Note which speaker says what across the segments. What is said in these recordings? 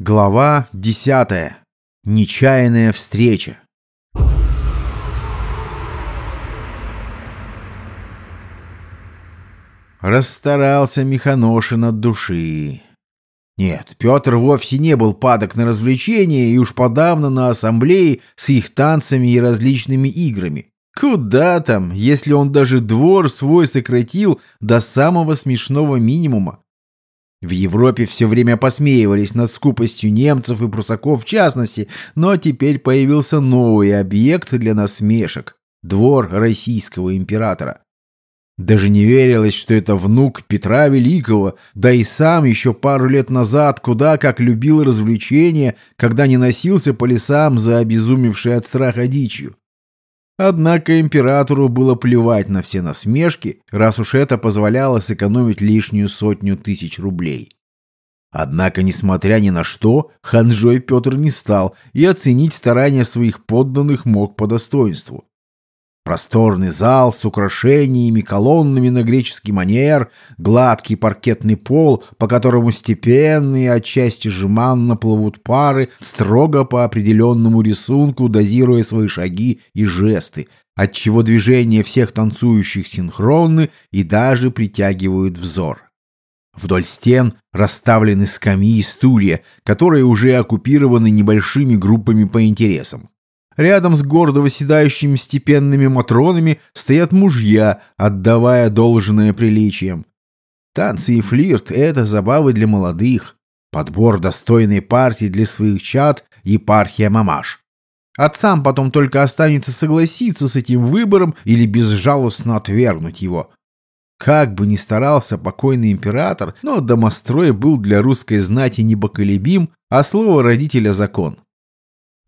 Speaker 1: Глава 10. Нечаянная встреча. Расстарался Миханошин от души. Нет, Петр вовсе не был падок на развлечения и уж подавно на ассамблее с их танцами и различными играми. Куда там, если он даже двор свой сократил до самого смешного минимума? В Европе все время посмеивались над скупостью немцев и прусаков в частности, но теперь появился новый объект для насмешек – двор российского императора. Даже не верилось, что это внук Петра Великого, да и сам еще пару лет назад куда как любил развлечения, когда не носился по лесам за обезумевшей от страха дичью. Однако императору было плевать на все насмешки, раз уж это позволяло сэкономить лишнюю сотню тысяч рублей. Однако, несмотря ни на что, ханжой Петр не стал и оценить старания своих подданных мог по достоинству. Просторный зал с украшениями, колоннами на греческий манер, гладкий паркетный пол, по которому степенные, отчасти жеманно плывут пары, строго по определенному рисунку, дозируя свои шаги и жесты, отчего движения всех танцующих синхронны и даже притягивают взор. Вдоль стен расставлены скамьи и стулья, которые уже оккупированы небольшими группами по интересам. Рядом с гордо восседающими степенными матронами стоят мужья, отдавая должное приличиям. Танцы и флирт — это забавы для молодых. Подбор достойной партии для своих чад — епархия мамаш. Отцам потом только останется согласиться с этим выбором или безжалостно отвергнуть его. Как бы ни старался покойный император, но домострой был для русской знати непоколебим, а слово родителя закон.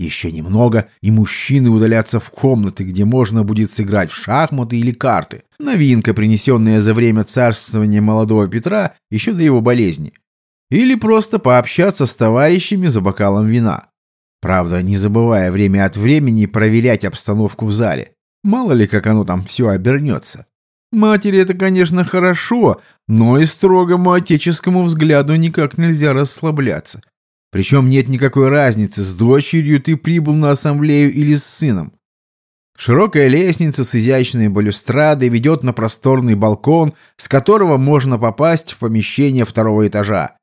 Speaker 1: Еще немного, и мужчины удалятся в комнаты, где можно будет сыграть в шахматы или карты. Новинка, принесенная за время царствования молодого Петра еще до его болезни. Или просто пообщаться с товарищами за бокалом вина. Правда, не забывая время от времени проверять обстановку в зале. Мало ли, как оно там все обернется. Матери это, конечно, хорошо, но и строгому отеческому взгляду никак нельзя расслабляться. Причем нет никакой разницы, с дочерью ты прибыл на ассамблею или с сыном. Широкая лестница с изящной балюстрадой ведет на просторный балкон, с которого можно попасть в помещение второго этажа.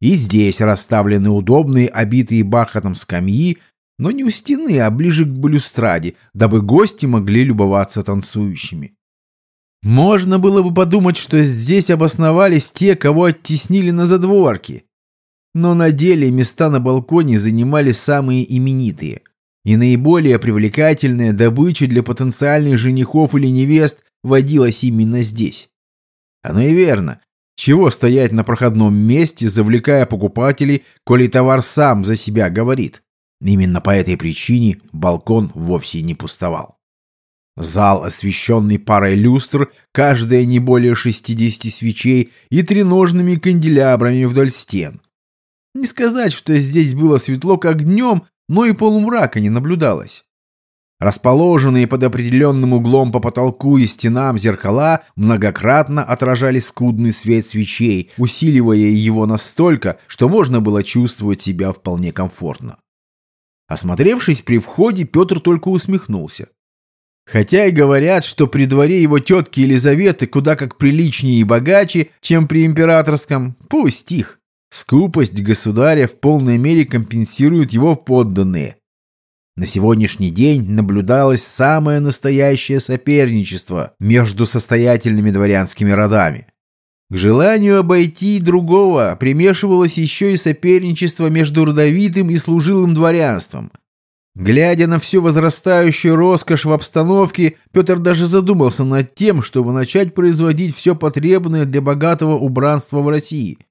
Speaker 1: И здесь расставлены удобные, обитые бархатом скамьи, но не у стены, а ближе к балюстраде, дабы гости могли любоваться танцующими. Можно было бы подумать, что здесь обосновались те, кого оттеснили на задворки. Но на деле места на балконе занимали самые именитые. И наиболее привлекательная добыча для потенциальных женихов или невест водилась именно здесь. Оно и верно. Чего стоять на проходном месте, завлекая покупателей, коли товар сам за себя говорит? Именно по этой причине балкон вовсе не пустовал. Зал, освещенный парой люстр, каждая не более 60 свечей и треножными канделябрами вдоль стен. Не сказать, что здесь было светло как днем, но и полумрака не наблюдалось. Расположенные под определенным углом по потолку и стенам зеркала многократно отражали скудный свет свечей, усиливая его настолько, что можно было чувствовать себя вполне комфортно. Осмотревшись при входе, Петр только усмехнулся. Хотя и говорят, что при дворе его тетки Елизаветы куда как приличнее и богаче, чем при императорском, пусть их. Скупость государя в полной мере компенсируют его подданные. На сегодняшний день наблюдалось самое настоящее соперничество между состоятельными дворянскими родами. К желанию обойти другого примешивалось еще и соперничество между родовитым и служилым дворянством. Глядя на всю возрастающую роскошь в обстановке, Петр даже задумался над тем, чтобы начать производить все потребное для богатого убранства в России –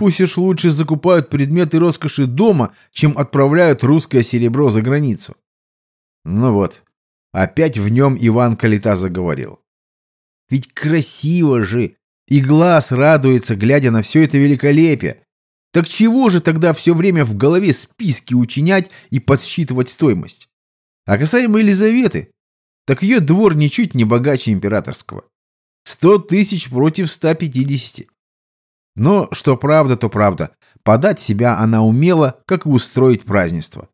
Speaker 1: Пусть уж лучше закупают предметы роскоши дома, чем отправляют русское серебро за границу. Ну вот, опять в нем Иван Калита заговорил. Ведь красиво же, и глаз радуется, глядя на все это великолепие. Так чего же тогда все время в голове списки учинять и подсчитывать стоимость? А касаемо Елизаветы, так ее двор ничуть не богаче императорского. Сто тысяч против ста пятидесяти. Но что правда, то правда. подать себя она умела, как и устроить празднество.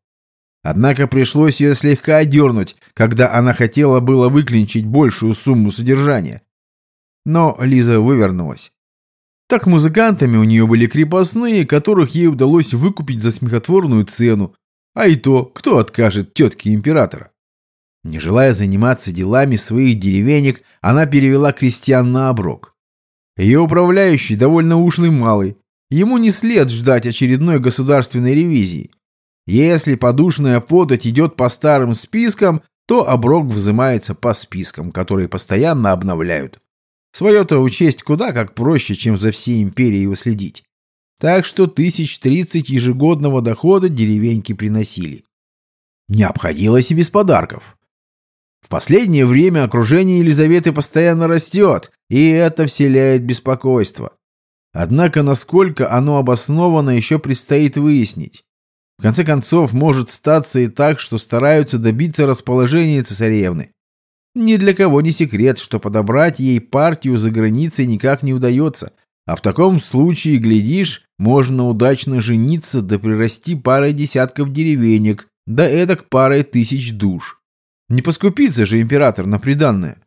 Speaker 1: Однако пришлось ее слегка одернуть, когда она хотела было выклинчить большую сумму содержания. Но Лиза вывернулась. Так музыкантами у нее были крепостные, которых ей удалось выкупить за смехотворную цену. А и то, кто откажет тетке императора? Не желая заниматься делами своих деревенек, она перевела крестьян на оброк. Ее управляющий довольно ушлый малый. Ему не след ждать очередной государственной ревизии. Если подушная подать идет по старым спискам, то оброк взимается по спискам, которые постоянно обновляют. Свое-то учесть куда как проще, чем за всей империей уследить. Так что тысяч тридцать ежегодного дохода деревеньки приносили. Не обходилось и без подарков. В последнее время окружение Елизаветы постоянно растет, и это вселяет беспокойство. Однако, насколько оно обосновано, еще предстоит выяснить. В конце концов, может статься и так, что стараются добиться расположения цесаревны. Ни для кого не секрет, что подобрать ей партию за границей никак не удается, а в таком случае, глядишь, можно удачно жениться да прирасти парой десятков деревенек, да эдак парой тысяч душ. Не поскупится же император на приданное.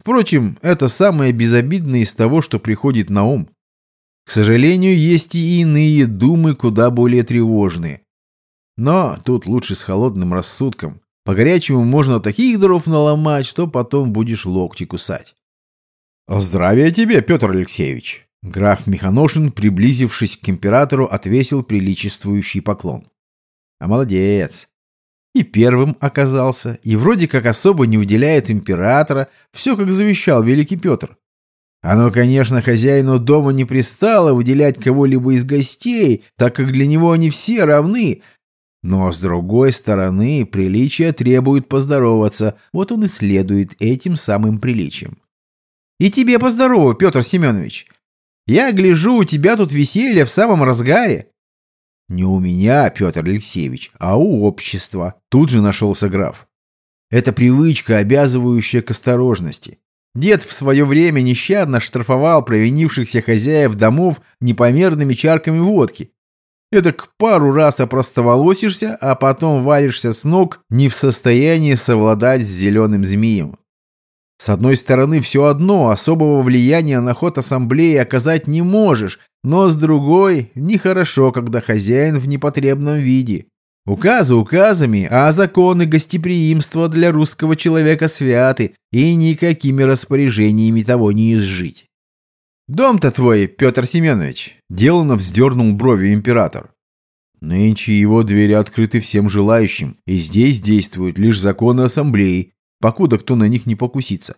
Speaker 1: Впрочем, это самое безобидное из того, что приходит на ум. К сожалению, есть и иные думы, куда более тревожные. Но тут лучше с холодным рассудком. По-горячему можно таких дров наломать, что потом будешь локти кусать. «Здравия тебе, Петр Алексеевич!» Граф Механошин, приблизившись к императору, отвесил приличествующий поклон. «А молодец! И первым оказался, и вроде как особо не уделяет императора, все как завещал великий Петр. Оно, конечно, хозяину дома не пристало выделять кого-либо из гостей, так как для него они все равны, но, с другой стороны, приличие требует поздороваться, вот он и следует этим самым приличием. И тебе поздорову, Петр Семенович. Я гляжу, у тебя тут веселье в самом разгаре. Не у меня, Петр Алексеевич, а у общества. Тут же нашелся граф. Это привычка, обязывающая к осторожности. Дед в свое время нещадно штрафовал провинившихся хозяев домов непомерными чарками водки, Эдак пару раз опростоволосишься, а потом валишься с ног, не в состоянии совладать с зеленым змеем. С одной стороны, все одно, особого влияния на ход ассамблеи оказать не можешь, но с другой, нехорошо, когда хозяин в непотребном виде. Указы указами, а законы гостеприимства для русского человека святы, и никакими распоряжениями того не изжить. «Дом-то твой, Петр Семенович!» — деланно вздернул брови император. Нынче его двери открыты всем желающим, и здесь действуют лишь законы ассамблеи, покуда кто на них не покусится.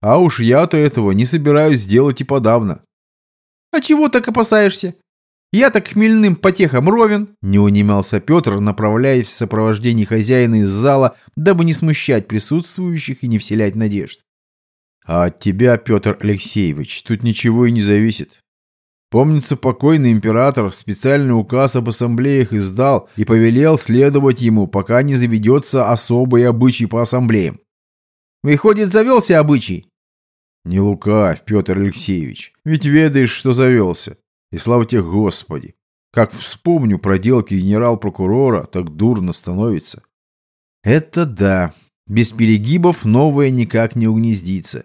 Speaker 1: А уж я-то этого не собираюсь сделать и подавно. «А чего так опасаешься? Я так хмельным потехом ровен!» — не унимался Петр, направляясь в сопровождении хозяина из зала, дабы не смущать присутствующих и не вселять надежд. А от тебя, Петр Алексеевич, тут ничего и не зависит. Помнится, покойный император специальный указ об ассамблеях издал и повелел следовать ему, пока не заведется особый обычай по ассамблеям. Выходит, завелся обычай? Не лукавь, Петр Алексеевич, ведь ведаешь, что завелся. И слава тебе, Господи! Как вспомню проделки генерал-прокурора, так дурно становится. Это да, без перегибов новое никак не угнездится.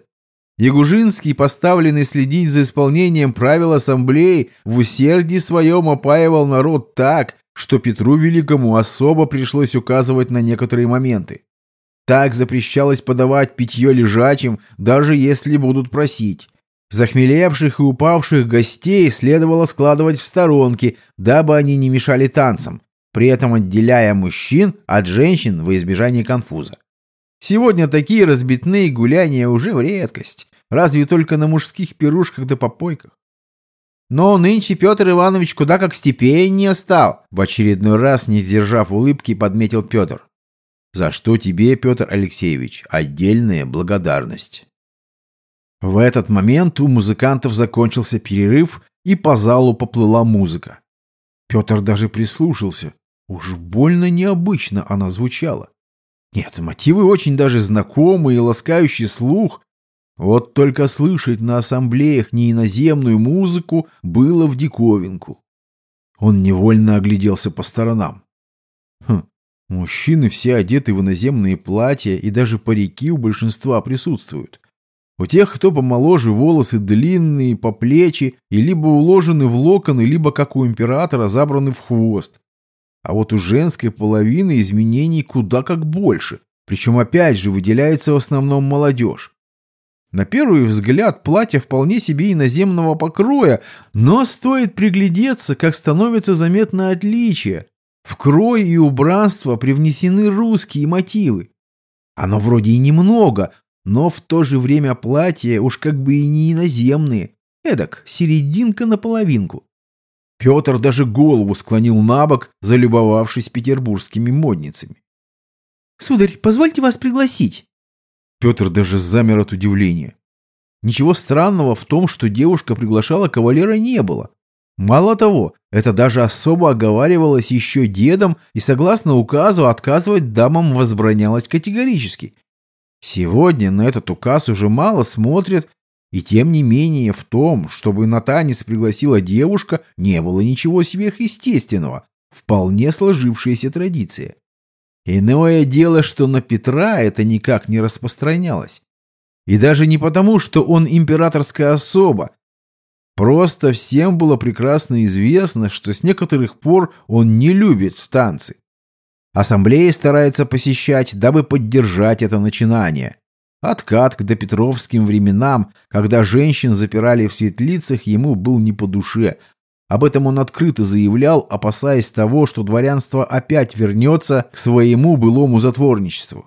Speaker 1: Ягужинский, поставленный следить за исполнением правил ассамблеи, в усердии своем опаивал народ так, что Петру Великому особо пришлось указывать на некоторые моменты. Так запрещалось подавать питье лежачим, даже если будут просить. Захмелевших и упавших гостей следовало складывать в сторонки, дабы они не мешали танцам, при этом отделяя мужчин от женщин во избежание конфуза. Сегодня такие разбитные гуляния уже в редкость. Разве только на мужских пирушках да попойках. Но нынче Петр Иванович куда как степеннее стал, в очередной раз, не сдержав улыбки, подметил Петр. За что тебе, Петр Алексеевич, отдельная благодарность. В этот момент у музыкантов закончился перерыв, и по залу поплыла музыка. Петр даже прислушался. Уж больно необычно она звучала. Нет, мотивы очень даже знакомые и ласкающий слух, вот только слышать на ассамблеях неиноземную музыку было в диковинку. Он невольно огляделся по сторонам. Хм, мужчины все одеты в иноземные платья, и даже парики у большинства присутствуют. У тех, кто помоложе, волосы длинные, по плечи, и либо уложены в локоны, либо, как у императора, забраны в хвост. А вот у женской половины изменений куда как больше. Причем опять же выделяется в основном молодежь. На первый взгляд платье вполне себе иноземного покроя, но стоит приглядеться, как становится заметно отличие. В крой и убранство привнесены русские мотивы. Оно вроде и немного, но в то же время платье уж как бы и не иноземные. Эдак, серединка на половинку. Петр даже голову склонил на бок, залюбовавшись петербургскими модницами.
Speaker 2: «Сударь, позвольте вас пригласить».
Speaker 1: Петр даже замер от удивления. Ничего странного в том, что девушка приглашала кавалера, не было. Мало того, это даже особо оговаривалось еще дедом и, согласно указу, отказывать дамам возбранялось категорически. Сегодня на этот указ уже мало смотрят и тем не менее в том, чтобы на танец пригласила девушка, не было ничего сверхъестественного, вполне сложившаяся традиция. Иное дело, что на Петра это никак не распространялось. И даже не потому, что он императорская особа. Просто всем было прекрасно известно, что с некоторых пор он не любит танцы. Ассамблеи старается посещать, дабы поддержать это начинание. Откат к допетровским временам, когда женщин запирали в светлицах, ему был не по душе. Об этом он открыто заявлял, опасаясь того, что дворянство опять вернется к своему былому затворничеству.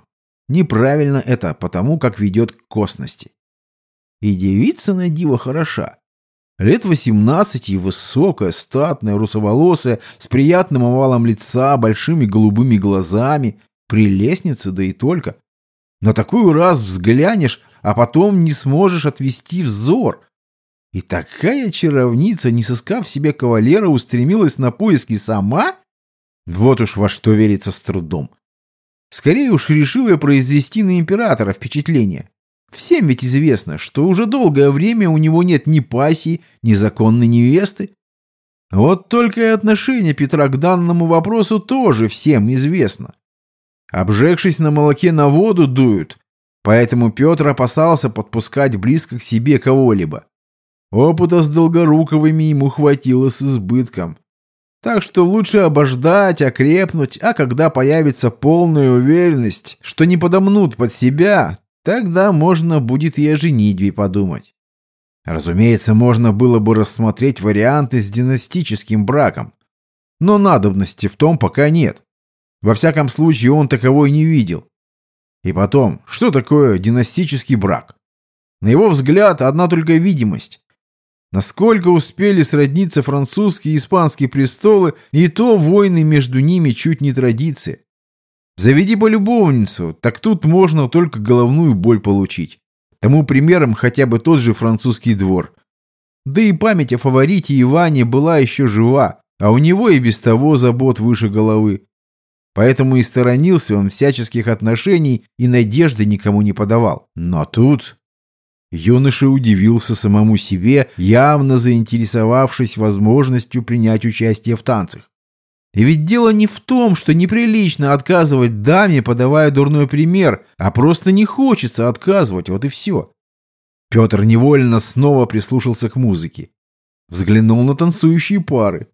Speaker 1: Неправильно это, потому как ведет к косности. И девица на диво хороша. Лет восемнадцати, высокая, статная, русоволосая, с приятным овалом лица, большими голубыми глазами, прелестница, да и только. На такую раз взглянешь, а потом не сможешь отвести взор. И такая чаровница, не сыскав себе кавалера, устремилась на поиски сама? Вот уж во что верится с трудом. Скорее уж решила я произвести на императора впечатление. Всем ведь известно, что уже долгое время у него нет ни пассии, ни законной невесты. Вот только и отношение Петра к данному вопросу тоже всем известно. Обжегшись на молоке на воду дуют, поэтому Петр опасался подпускать близко к себе кого-либо. Опыта с Долгоруковыми ему хватило с избытком. Так что лучше обождать, окрепнуть, а когда появится полная уверенность, что не подомнут под себя, тогда можно будет и о женитьбе подумать. Разумеется, можно было бы рассмотреть варианты с династическим браком, но надобности в том пока нет. Во всяком случае, он таковой не видел. И потом, что такое династический брак? На его взгляд, одна только видимость. Насколько успели сродниться французские и испанские престолы, и то войны между ними чуть не традиция. Заведи полюбовницу, так тут можно только головную боль получить. Тому примером хотя бы тот же французский двор. Да и память о фаворите Иване была еще жива, а у него и без того забот выше головы. Поэтому и сторонился он всяческих отношений и надежды никому не подавал. Но тут... Юноша удивился самому себе, явно заинтересовавшись возможностью принять участие в танцах. И ведь дело не в том, что неприлично отказывать даме, подавая дурной пример, а просто не хочется отказывать, вот и все. Петр невольно снова прислушался к музыке. Взглянул на танцующие пары.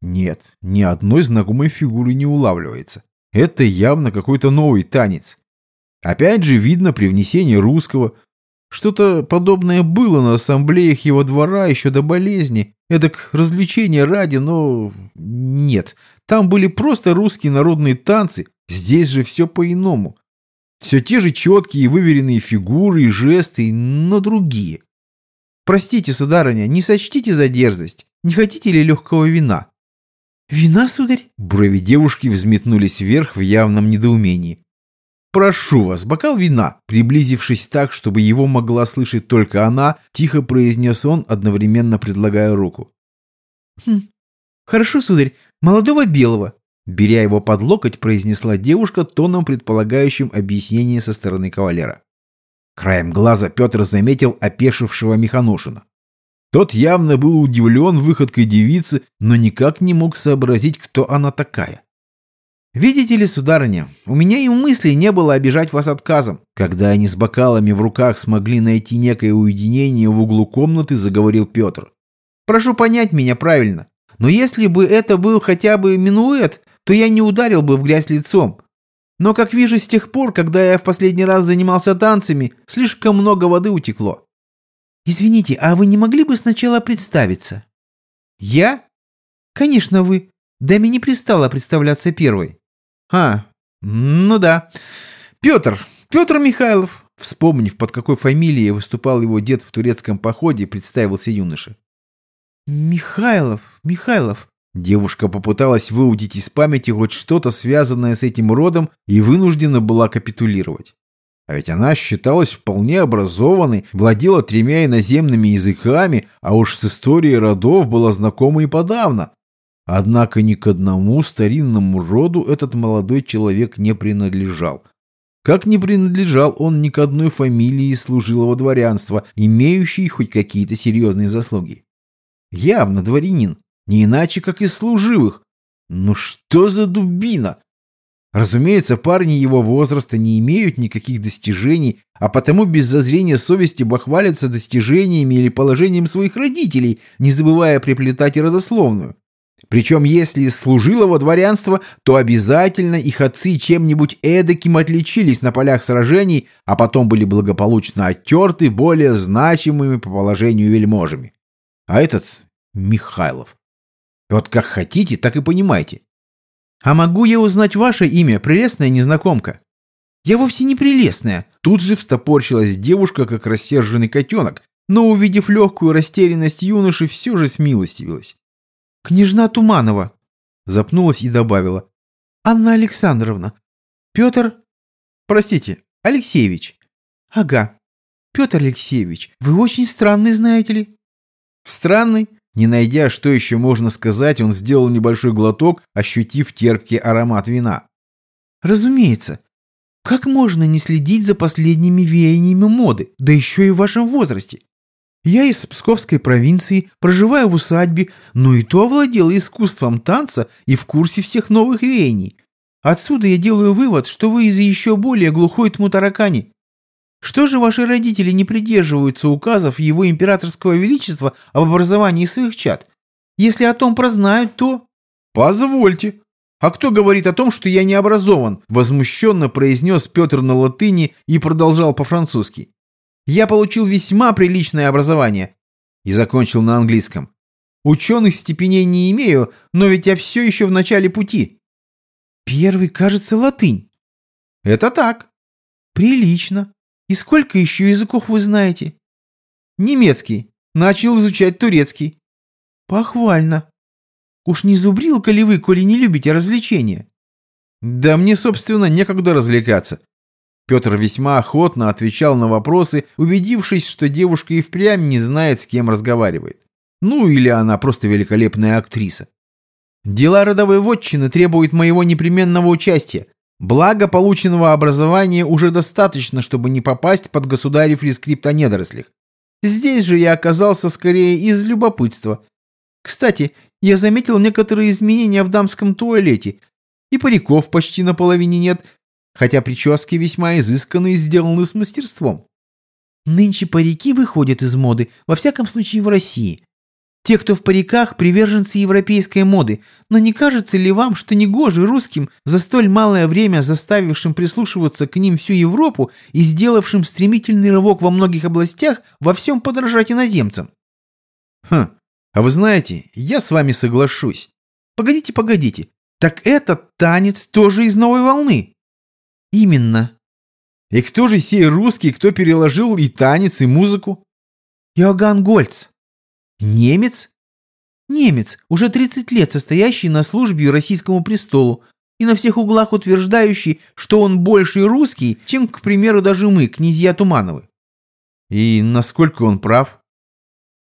Speaker 1: Нет, ни одной знакомой фигуры не улавливается. Это явно какой-то новый танец. Опять же видно при внесении русского. Что-то подобное было на ассамблеях его двора еще до болезни. Эдак развлечения ради, но нет. Там были просто русские народные танцы. Здесь же все по-иному. Все те же четкие и выверенные фигуры и жесты, но другие. Простите, сударыня, не сочтите за дерзость. Не хотите ли легкого вина?
Speaker 2: «Вина, сударь?»
Speaker 1: Брови девушки взметнулись вверх в явном недоумении. «Прошу вас, бокал вина!» Приблизившись так, чтобы его могла слышать только она, тихо произнес он, одновременно предлагая руку.
Speaker 2: «Хм, хорошо, сударь, молодого белого!» Беря его под локоть, произнесла девушка тоном, предполагающим объяснение со стороны кавалера.
Speaker 1: Краем глаза Петр заметил опешившего Механошина. Тот явно был удивлен выходкой девицы, но никак не мог сообразить, кто она такая.
Speaker 2: «Видите ли, сударыня, у меня и мысли не было обижать вас отказом».
Speaker 1: Когда они с бокалами в руках смогли найти некое уединение в углу комнаты, заговорил Петр.
Speaker 2: «Прошу понять меня правильно, но если бы это был хотя бы минуэт, то я не ударил бы в грязь лицом. Но, как вижу, с тех пор, когда я в последний раз занимался танцами, слишком много воды утекло». «Извините, а вы не могли бы сначала представиться?» «Я?» «Конечно, вы. Даме не пристало представляться первой».
Speaker 1: «А, ну да. Петр, Петр Михайлов». Вспомнив, под какой фамилией выступал его дед в турецком походе, представился юноша.
Speaker 2: «Михайлов, Михайлов».
Speaker 1: Девушка попыталась выудить из памяти хоть что-то, связанное с этим родом, и вынуждена была капитулировать. А ведь она считалась вполне образованной, владела тремя иноземными языками, а уж с историей родов была знакома и подавно. Однако ни к одному старинному роду этот молодой человек не принадлежал. Как не принадлежал он ни к одной фамилии служилого дворянства, имеющей хоть какие-то серьезные заслуги. Явно дворянин, не иначе, как из служивых. Ну что за дубина? Разумеется, парни его возраста не имеют никаких достижений, а потому без зазрения совести бахвалятся достижениями или положением своих родителей, не забывая приплетать и родословную. Причем, если из служилого дворянства, то обязательно их отцы чем-нибудь эдаким отличились на полях сражений, а потом были благополучно оттерты более значимыми по положению вельможами. А этот Михайлов. Вот как хотите, так и понимайте.
Speaker 2: А могу я узнать ваше имя, прелестная незнакомка? Я вовсе не прелестная.
Speaker 1: Тут же встопорщилась девушка, как рассерженный котенок, но, увидев легкую растерянность юноши, все же смилостивилась.
Speaker 2: «Княжна Туманова», — запнулась и добавила. «Анна Александровна. Петр...» «Простите, Алексеевич». «Ага. Петр Алексеевич, вы очень странный, знаете ли».
Speaker 1: «Странный?» Не найдя, что еще можно сказать, он сделал небольшой глоток, ощутив терпкий аромат вина.
Speaker 2: «Разумеется. Как можно не следить за последними веяниями моды, да еще и в вашем возрасте? Я из Псковской провинции, проживаю в усадьбе, но и то овладела искусством танца и в курсе всех новых веяний. Отсюда я делаю вывод, что вы из еще более глухой тму таракани. Что же ваши родители не придерживаются указов его императорского величества об образовании своих чад? Если о том прознают, то...
Speaker 1: Позвольте. А кто говорит о том, что я не образован? Возмущенно произнес Петр на латыни и продолжал по-французски. Я получил весьма приличное образование. И закончил на английском. Ученых степеней не имею, но ведь я все еще в начале пути.
Speaker 2: Первый, кажется, латынь.
Speaker 1: Это так.
Speaker 2: Прилично. И сколько еще языков вы знаете?
Speaker 1: Немецкий. Начал изучать турецкий.
Speaker 2: Похвально. Уж не зубрилка ли вы, коли не любите развлечения?
Speaker 1: Да мне, собственно, некогда развлекаться. Петр весьма охотно отвечал на вопросы, убедившись, что девушка и впрямь не знает, с кем разговаривает. Ну или она просто великолепная актриса. Дела родовой вотчины требуют моего непременного участия. Благо полученного образования уже достаточно, чтобы не попасть под государев рескрипт о недорослях. Здесь же я оказался скорее из любопытства. Кстати, я заметил некоторые изменения в дамском туалете. И париков почти наполовине нет, хотя прически весьма изысканные и сделаны с мастерством.
Speaker 2: Нынче парики выходят из моды, во всяком случае в России. Те, кто в париках, приверженцы европейской моды, но не кажется ли вам, что негоже русским, за столь малое время заставившим прислушиваться к ним всю Европу и сделавшим стремительный рывок во многих областях, во всем подражать иноземцам?
Speaker 1: Хм, а вы знаете, я с вами соглашусь.
Speaker 2: Погодите, погодите, так этот танец тоже из новой волны.
Speaker 1: Именно. И кто же сей русский, кто переложил и танец, и музыку?
Speaker 2: Иоганн Гольц. Немец? Немец, уже 30 лет состоящий на службе российскому престолу и на всех углах утверждающий, что он больше русский, чем, к примеру, даже мы, князья Тумановы.
Speaker 1: И насколько он прав?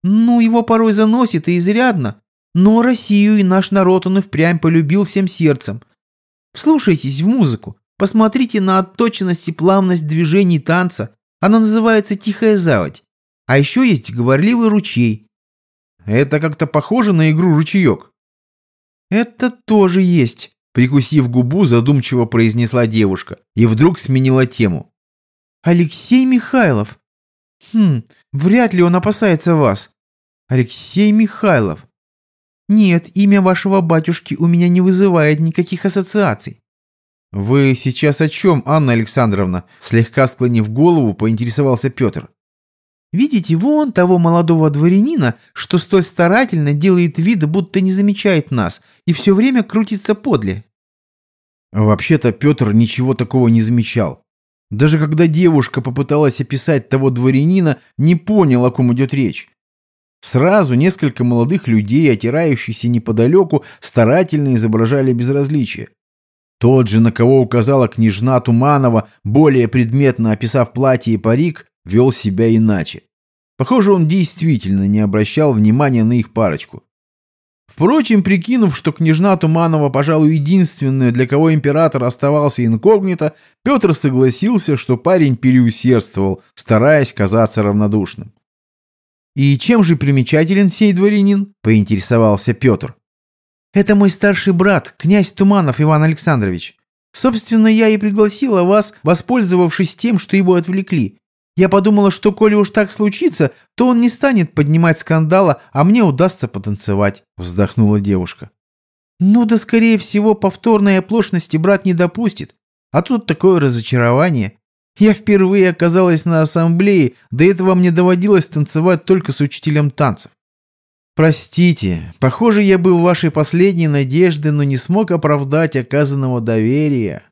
Speaker 2: Ну, его порой заносит и изрядно, но Россию и наш народ он и впрямь полюбил всем сердцем. Вслушайтесь в музыку, Посмотрите на отточенность и плавность движений танца. Она называется «Тихая заводь». А еще есть говорливый ручей.
Speaker 1: Это как-то похоже на игру «Ручеек».
Speaker 2: «Это тоже есть», — прикусив губу, задумчиво произнесла девушка и вдруг сменила тему. «Алексей Михайлов. Хм, вряд ли он опасается вас. Алексей Михайлов. Нет, имя вашего батюшки у меня не вызывает никаких ассоциаций».
Speaker 1: «Вы сейчас о чем, Анна Александровна?» Слегка склонив голову, поинтересовался Петр.
Speaker 2: Видите вон того молодого дворянина, что столь старательно делает вид, будто не замечает нас, и все время крутится подле?»
Speaker 1: Вообще-то Петр ничего такого не замечал. Даже когда девушка попыталась описать того дворянина, не понял, о ком идет речь. Сразу несколько молодых людей, отирающихся неподалеку, старательно изображали безразличие. Тот же, на кого указала княжна Туманова, более предметно описав платье и парик, вел себя иначе. Похоже, он действительно не обращал внимания на их парочку. Впрочем, прикинув, что княжна Туманова, пожалуй, единственная, для кого император оставался инкогнито, Петр согласился, что парень переусердствовал, стараясь казаться равнодушным. «И чем же примечателен сей дворянин?» – поинтересовался Петр.
Speaker 2: «Это мой старший брат, князь Туманов Иван Александрович. Собственно, я и пригласила вас, воспользовавшись тем, что его отвлекли. Я подумала, что коли уж так случится, то он не станет поднимать скандала, а мне удастся потанцевать», — вздохнула девушка. «Ну да, скорее всего, повторной оплошности брат не допустит. А тут такое разочарование. Я впервые оказалась на ассамблее, до этого мне доводилось танцевать только с учителем танцев. Простите, похоже, я был вашей последней надеждой, но не смог оправдать оказанного доверия».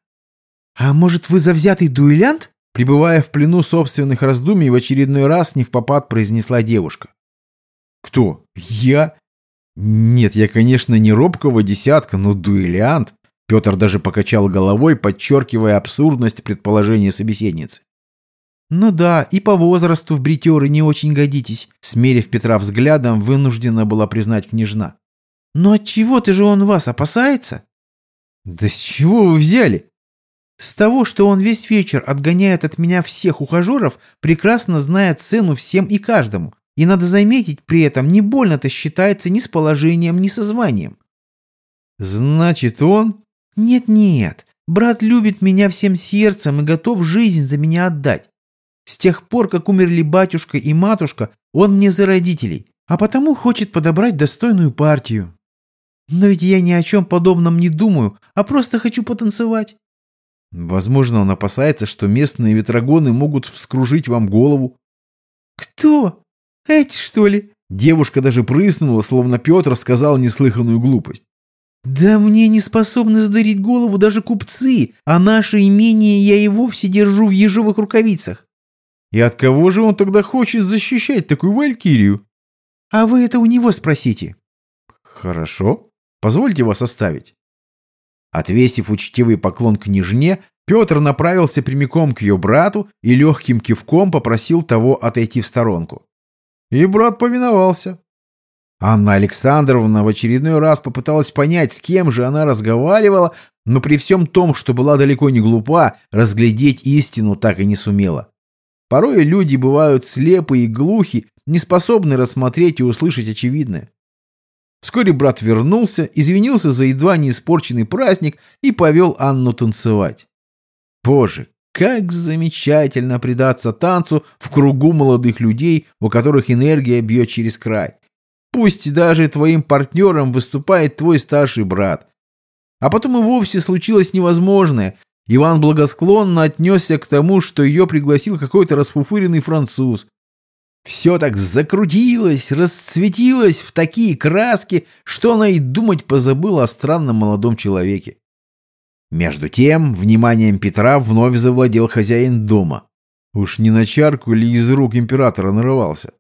Speaker 2: «А может, вы завзятый дуэлянт?» Пребывая в плену собственных раздумий, в очередной раз не в попад произнесла девушка. «Кто? Я? Нет, я, конечно, не робкого десятка, но дуэлянт». Петр даже покачал головой, подчеркивая абсурдность предположения собеседницы. «Ну да, и по возрасту в бритеры не очень годитесь», смерив Петра взглядом, вынуждена была признать княжна. «Но чего ты же он вас опасается?» «Да с чего вы взяли?» С того, что он весь вечер отгоняет от меня всех ухажеров, прекрасно зная цену всем и каждому. И надо заметить, при этом не больно-то считается ни с положением, ни со званием.
Speaker 1: Значит, он...
Speaker 2: Нет-нет, брат любит меня всем сердцем и готов жизнь за меня отдать. С тех пор, как умерли батюшка и матушка, он мне за родителей, а потому хочет подобрать достойную партию. Но ведь я ни о чем подобном не думаю, а просто хочу потанцевать.
Speaker 1: Возможно, он опасается, что местные ветрогоны могут вскружить вам голову.
Speaker 2: Кто? Эти, что ли?
Speaker 1: Девушка даже прыснула, словно Петр сказал неслыханную глупость.
Speaker 2: «Да мне не способны сдарить голову даже купцы, а наше имение я и вовсе держу в ежовых рукавицах».
Speaker 1: «И от кого же он тогда хочет защищать такую валькирию?»
Speaker 2: «А вы это у него спросите».
Speaker 1: «Хорошо. Позвольте вас оставить». Отвесив учтивый поклон княжне, Петр направился прямиком к ее брату и легким кивком попросил того отойти в сторонку. И брат повиновался. Анна Александровна в очередной раз попыталась понять, с кем же она разговаривала, но при всем том, что была далеко не глупа, разглядеть истину так и не сумела. Порой люди бывают слепы и глухи, не способны рассмотреть и услышать очевидное. Вскоре брат вернулся, извинился за едва не испорченный праздник и повел Анну танцевать. Боже, как замечательно предаться танцу в кругу молодых людей, у которых энергия бьет через край. Пусть даже твоим партнером выступает твой старший брат. А потом и вовсе случилось невозможное. Иван благосклонно отнесся к тому, что ее пригласил какой-то расфуфыренный француз. Все так закрутилось, расцветилось в такие краски, что она и думать позабыла о странном молодом человеке. Между тем, вниманием Петра вновь завладел хозяин дома. Уж не на чарку ли из рук императора нарывался.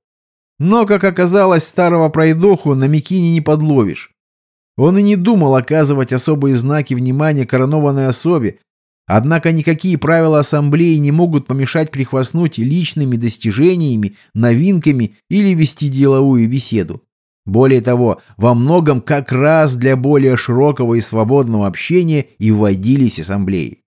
Speaker 1: Но, как оказалось, старого пройдоху на Микине не подловишь. Он и не думал оказывать особые знаки внимания коронованной особе, Однако никакие правила ассамблеи не могут помешать прихвастнуть личными достижениями, новинками или вести деловую беседу. Более того, во многом как раз для более широкого и свободного общения и вводились ассамблеи.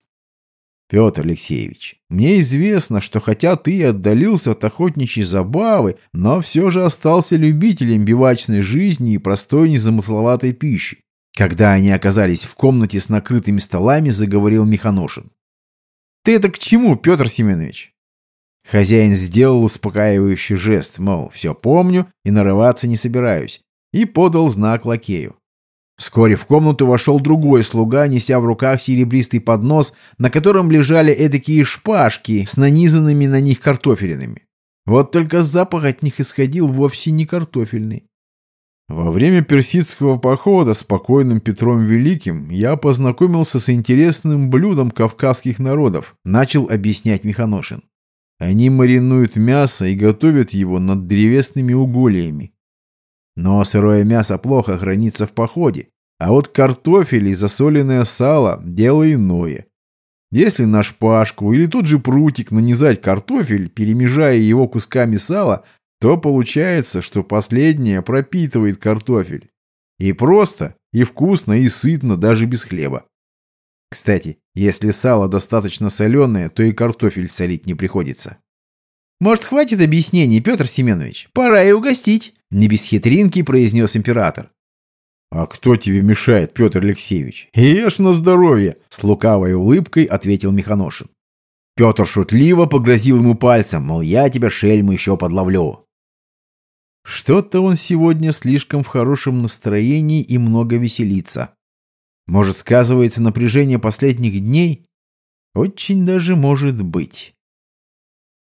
Speaker 1: Петр Алексеевич, мне известно, что хотя ты и отдалился от охотничьей забавы, но все же остался любителем бивачной жизни и простой незамысловатой пищи. Когда они оказались в комнате с накрытыми столами, заговорил Миханошин. «Ты это к чему, Петр Семенович?» Хозяин сделал успокаивающий жест, мол, все помню и нарываться не собираюсь, и подал знак лакею. Вскоре в комнату вошел другой слуга, неся в руках серебристый поднос, на котором лежали эдакие шпажки с нанизанными на них картофелинами. Вот только запах от них исходил вовсе не картофельный. Во время персидского похода с покойным Петром Великим я познакомился с интересным блюдом кавказских народов, начал объяснять Миханошин. Они маринуют мясо и готовят его над древесными угольями. Но сырое мясо плохо хранится в походе, а вот картофель и засоленное сало – дело иное. Если на шпажку или тот же прутик нанизать картофель, перемежая его кусками сала, то получается, что последнее пропитывает картофель. И просто, и вкусно, и сытно, даже без хлеба. Кстати, если сало достаточно соленое, то и картофель солить не приходится.
Speaker 2: «Может, хватит объяснений, Петр Семенович? Пора и угостить!» Не без хитринки произнес император.
Speaker 1: «А кто тебе мешает, Петр Алексеевич? Ешь на здоровье!» С лукавой улыбкой ответил Миханошин. Петр шутливо погрозил ему пальцем, мол, я тебя, шельму, еще подловлю. Что-то он сегодня слишком в хорошем настроении и много веселится. Может, сказывается напряжение последних дней? Очень даже может быть.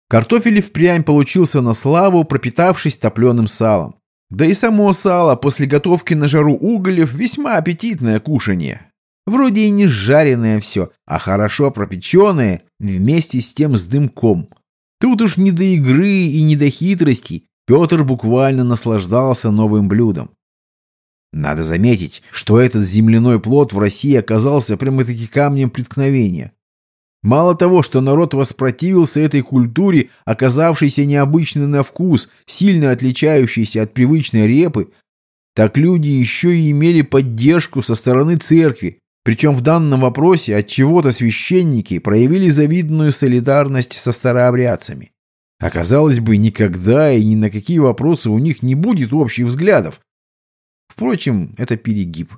Speaker 1: Картофель и впрямь получился на славу, пропитавшись топленым салом. Да и само сало после готовки на жару уголев весьма аппетитное кушанье. Вроде и не жареное все, а хорошо пропеченное вместе с тем с дымком. Тут уж не до игры и не до хитростей. Петр буквально наслаждался новым блюдом. Надо заметить, что этот земляной плод в России оказался прямо-таки камнем преткновения. Мало того, что народ воспротивился этой культуре, оказавшейся необычной на вкус, сильно отличающейся от привычной репы, так люди еще и имели поддержку со стороны церкви, причем в данном вопросе от чего-то священники проявили завидную солидарность со старообрядцами. Оказалось бы, никогда и ни на какие вопросы у них не будет общих взглядов. Впрочем, это перегиб.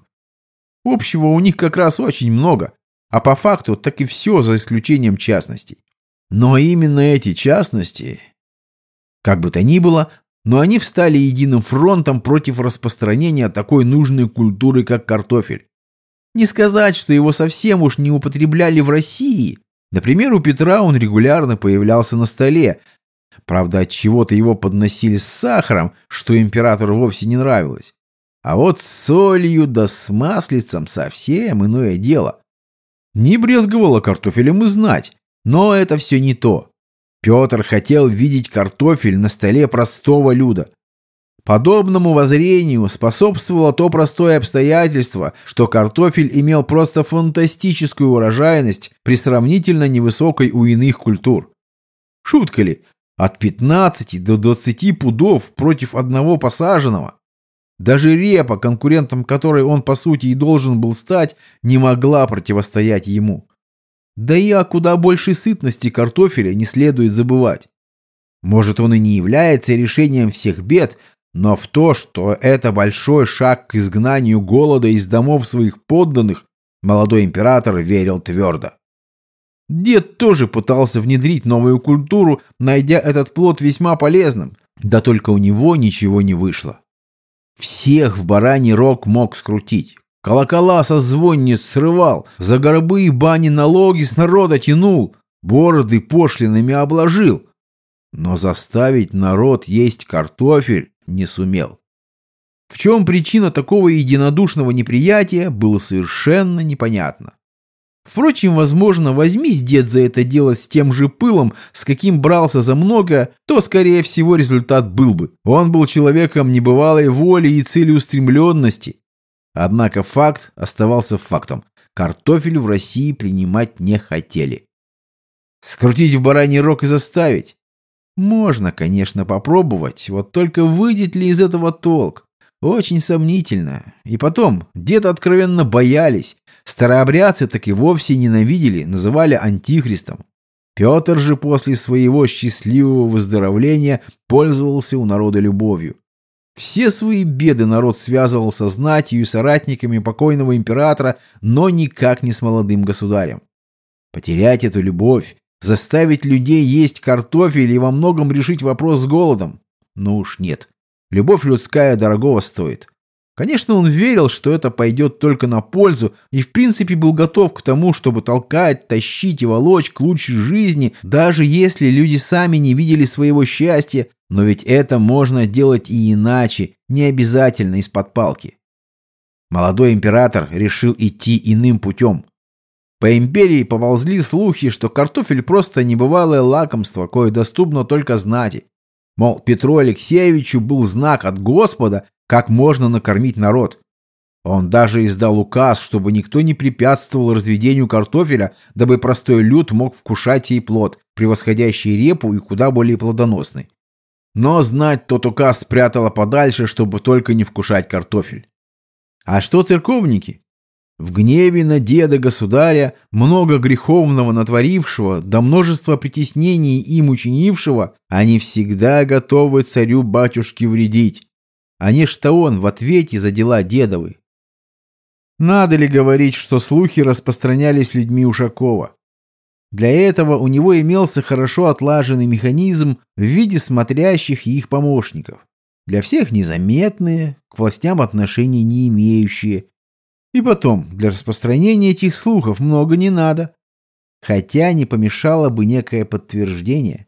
Speaker 1: Общего у них как раз очень много, а по факту так и все, за исключением частностей. Но именно эти частности, как бы то ни было, но они встали единым фронтом против распространения такой нужной культуры, как картофель. Не сказать, что его совсем уж не употребляли в России. Например, у Петра он регулярно появлялся на столе. Правда, от чего-то его подносили с сахаром, что императору вовсе не нравилось. А вот с солью да с маслицем совсем иное дело. Не брезговала картофелем и знать, но это все не то. Петр хотел видеть картофель на столе простого люда. Подобному воззрению способствовало то простое обстоятельство, что картофель имел просто фантастическую урожайность при сравнительно невысокой у иных культур. Шутка ли? От 15 до 20 пудов против одного посаженного. Даже репа, конкурентом которой он по сути и должен был стать, не могла противостоять ему. Да и о куда большей сытности картофеля не следует забывать. Может, он и не является решением всех бед, но в то, что это большой шаг к изгнанию голода из домов своих подданных, молодой император верил твердо. Дед тоже пытался внедрить новую культуру, найдя этот плод весьма полезным, да только у него ничего не вышло. Всех в бараний рог мог скрутить. Колокола со звонниц срывал, за горбы и бани налоги с народа тянул, бороды пошлинами обложил. Но заставить народ есть картофель не сумел. В чем причина такого единодушного неприятия, было совершенно непонятно. Впрочем, возможно, возьмись дед за это дело с тем же пылом, с каким брался за много, то, скорее всего, результат был бы. Он был человеком небывалой воли и целеустремленности. Однако факт оставался фактом. Картофель в России принимать не хотели. Скрутить в бараний рог и заставить? Можно, конечно, попробовать, вот только выйдет ли из этого толк? Очень сомнительно. И потом, деда откровенно боялись. Старообрядцы так и вовсе ненавидели, называли антихристом. Петр же после своего счастливого выздоровления пользовался у народа любовью. Все свои беды народ связывал со знатью и соратниками покойного императора, но никак не с молодым государем. Потерять эту любовь, заставить людей есть картофель и во многом решить вопрос с голодом? Ну уж нет. Любовь людская дорогого стоит. Конечно, он верил, что это пойдет только на пользу, и в принципе был готов к тому, чтобы толкать, тащить и волочь к лучшей жизни, даже если люди сами не видели своего счастья, но ведь это можно делать и иначе, не обязательно из-под палки. Молодой император решил идти иным путем. По империи поползли слухи, что картофель просто небывалое лакомство, кое доступно только знати. Мол, Петру Алексеевичу был знак от Господа, как можно накормить народ. Он даже издал указ, чтобы никто не препятствовал разведению картофеля, дабы простой люд мог вкушать сей плод, превосходящий репу и куда более плодоносный. Но знать тот указ спрятала подальше, чтобы только не вкушать картофель. А что церковники? В гневе на деда государя, много греховного натворившего, до множества притеснений им учинившего, они всегда готовы царю-батюшке вредить. А не что он в ответе за дела дедовы. Надо ли говорить, что слухи распространялись людьми Ушакова? Для этого у него имелся хорошо отлаженный механизм в виде смотрящих и их помощников. Для всех незаметные, к властям отношений не имеющие, и потом, для распространения этих слухов много не надо. Хотя не помешало бы некое подтверждение.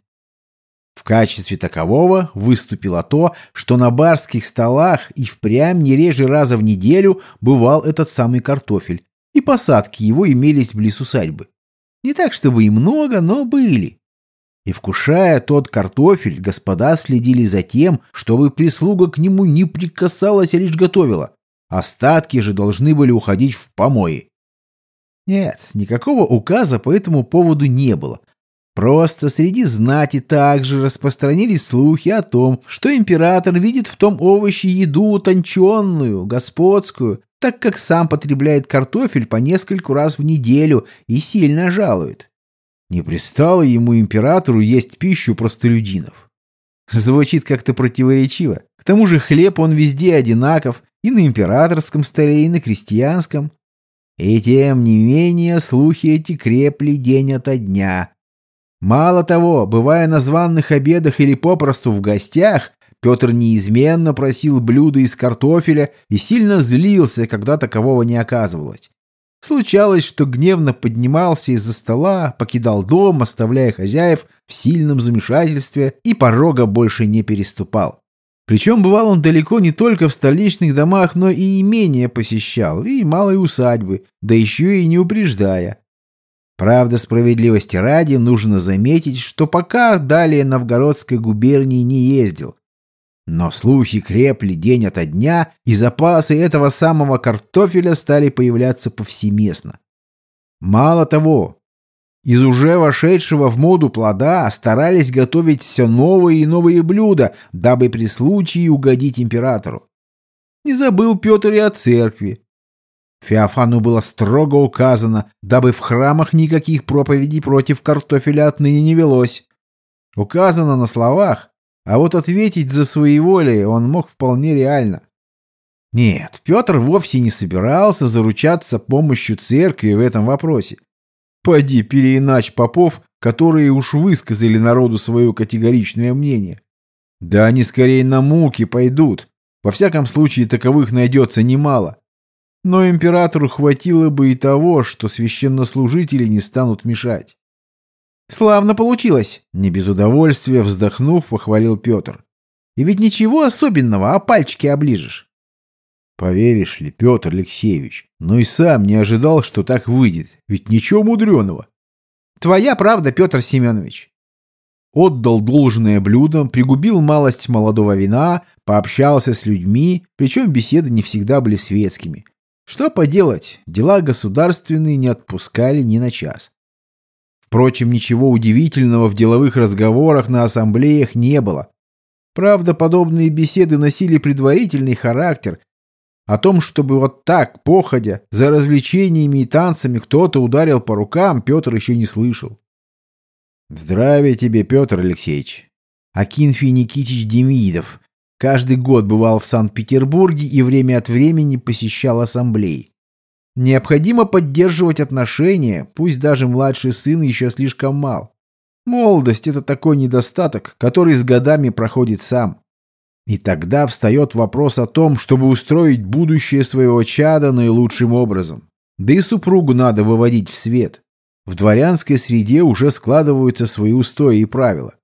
Speaker 1: В качестве такового выступило то, что на барских столах и впрямь не реже раза в неделю бывал этот самый картофель, и посадки его имелись близ усадьбы. Не так, чтобы и много, но были. И вкушая тот картофель, господа следили за тем, чтобы прислуга к нему не прикасалась, а лишь готовила. Остатки же должны были уходить в помои. Нет, никакого указа по этому поводу не было. Просто среди знати также распространились слухи о том, что император видит в том овощи еду утонченную, господскую, так как сам потребляет картофель по нескольку раз в неделю и сильно жалует. Не пристало ему императору есть пищу простолюдинов. Звучит как-то противоречиво. К тому же хлеб он везде одинаков, и на императорском столе, и на крестьянском. И тем не менее слухи эти крепли день ото дня. Мало того, бывая на званных обедах или попросту в гостях, Петр неизменно просил блюда из картофеля и сильно злился, когда такового не оказывалось. Случалось, что гневно поднимался из-за стола, покидал дом, оставляя хозяев в сильном замешательстве и порога больше не переступал. Причем бывал он далеко не только в столичных домах, но и имения посещал, и малые усадьбы, да еще и не упреждая. Правда, справедливости ради, нужно заметить, что пока далее Новгородской губернии не ездил. Но слухи крепли день ото дня, и запасы этого самого картофеля стали появляться повсеместно. Мало того, из уже вошедшего в моду плода старались готовить все новые и новые блюда, дабы при случае угодить императору. Не забыл Петр и о церкви. Феофану было строго указано, дабы в храмах никаких проповедей против картофеля отныне не велось. Указано на словах, а вот ответить за своеволие он мог вполне реально. Нет, Петр вовсе не собирался заручаться помощью церкви в этом вопросе. Поди переиначь попов, которые уж высказали народу свое категоричное мнение. Да они скорее на муки пойдут. Во всяком случае, таковых найдется немало. Но императору хватило бы и того, что священнослужители не станут мешать. «Славно получилось!» — не без удовольствия вздохнув, похвалил Петр. «И ведь ничего особенного, а пальчики оближешь. Поверишь ли, Петр Алексеевич, но и сам не ожидал, что так выйдет, ведь ничего мудреного. Твоя правда, Петр Семенович. Отдал должное блюдо, пригубил малость молодого вина, пообщался с людьми, причем беседы не всегда были светскими. Что поделать, дела государственные не отпускали ни на час. Впрочем, ничего удивительного в деловых разговорах на ассамблеях не было. Правда, подобные беседы носили предварительный характер. О том, чтобы вот так, походя, за развлечениями и танцами кто-то ударил по рукам, Петр еще не слышал. Здравия тебе, Петр Алексеевич. Акинфий Никитич Демидов. Каждый год бывал в Санкт-Петербурге и время от времени посещал ассамблеи. Необходимо поддерживать отношения, пусть даже младший сын еще слишком мал. Молодость – это такой недостаток, который с годами проходит сам. И тогда встает вопрос о том, чтобы устроить будущее своего чада наилучшим образом. Да и супругу надо выводить в свет. В дворянской среде уже складываются свои устои и правила.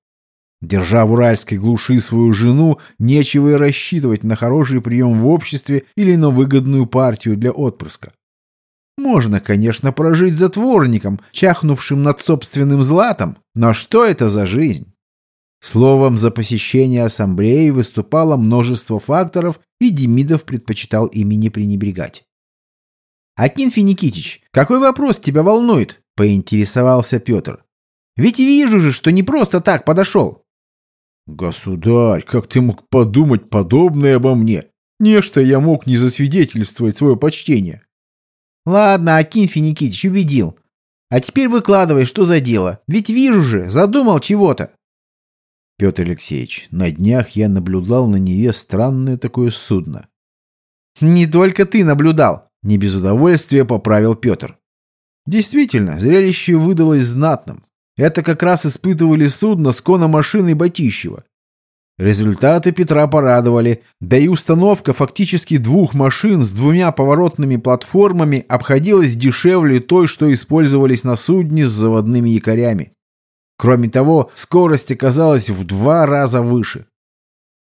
Speaker 1: Держа в уральской глуши свою жену, нечего и рассчитывать на хороший прием в обществе или на выгодную партию для отпрыска. Можно, конечно, прожить затворником, чахнувшим над собственным златом, но что это за жизнь? Словом, за посещение ассамблеи выступало множество факторов, и Демидов предпочитал ими не пренебрегать. «Акинфий Никитич, какой вопрос тебя волнует?» — поинтересовался Петр. «Ведь вижу же, что не просто так подошел».
Speaker 2: «Государь, как ты мог подумать подобное обо мне? Нечто я мог не засвидетельствовать свое почтение».
Speaker 1: Ладно, Акинфи Никитич убедил. А теперь выкладывай, что за дело. Ведь вижу же, задумал чего-то.
Speaker 2: Петр Алексеевич, на днях я наблюдал на Неве странное такое судно.
Speaker 1: Не только ты наблюдал, не без удовольствия поправил Петр. Действительно, зрелище выдалось знатным. Это как раз испытывали судно с кономашиной Батищева. Результаты Петра порадовали, да и установка фактически двух машин с двумя поворотными платформами обходилась дешевле той, что использовались на судне с заводными якорями. Кроме того, скорость оказалась в два раза выше.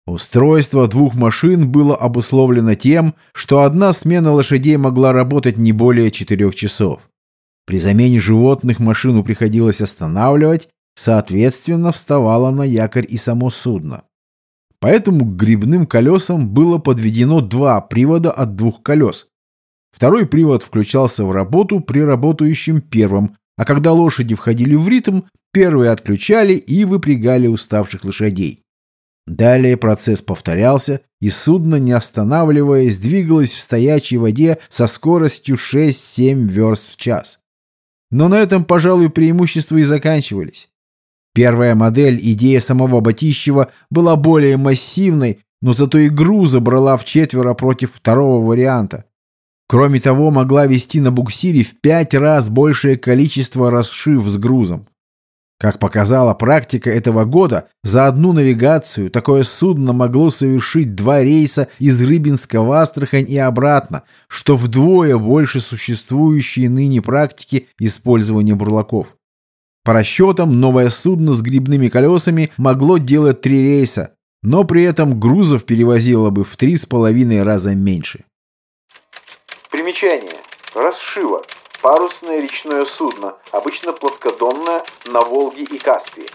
Speaker 1: Устройство двух машин было обусловлено тем, что одна смена лошадей могла работать не более четырех часов. При замене животных машину приходилось останавливать, соответственно, вставало на якорь и само судно. Поэтому к грибным колесам было подведено два привода от двух колес. Второй привод включался в работу при работающем первом, а когда лошади входили в ритм, первые отключали и выпрягали уставших лошадей. Далее процесс повторялся, и судно, не останавливаясь, двигалось в стоячей воде со скоростью 6-7 верст в час. Но на этом, пожалуй, преимущества и заканчивались. Первая модель, идея самого Батищева, была более массивной, но зато и груза брала в четверо против второго варианта. Кроме того, могла вести на буксире в пять раз большее количество расшив с грузом. Как показала практика этого года, за одну навигацию такое судно могло совершить два рейса из Рыбинска в Астрахань и обратно, что вдвое больше существующей ныне практики использования бурлаков. По расчетам, новое судно с грибными колесами могло делать три рейса, но при этом грузов перевозило бы в три с половиной раза меньше.
Speaker 3: Примечание. Расшива. Парусное речное судно, обычно плоскодонное, на Волге и Каспии.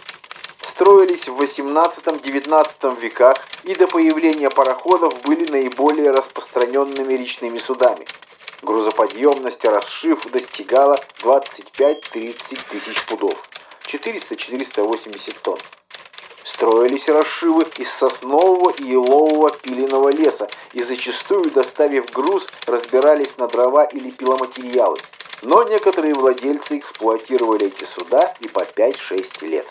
Speaker 3: Строились в 18-19 веках и до появления пароходов были наиболее распространенными речными судами – Грузоподъемность расшив достигала 25-30 тысяч пудов, 400-480 тонн. Строились расшивы из соснового и елового пиленого леса и зачастую, доставив груз, разбирались на дрова или пиломатериалы. Но некоторые владельцы эксплуатировали эти суда и по 5-6 лет.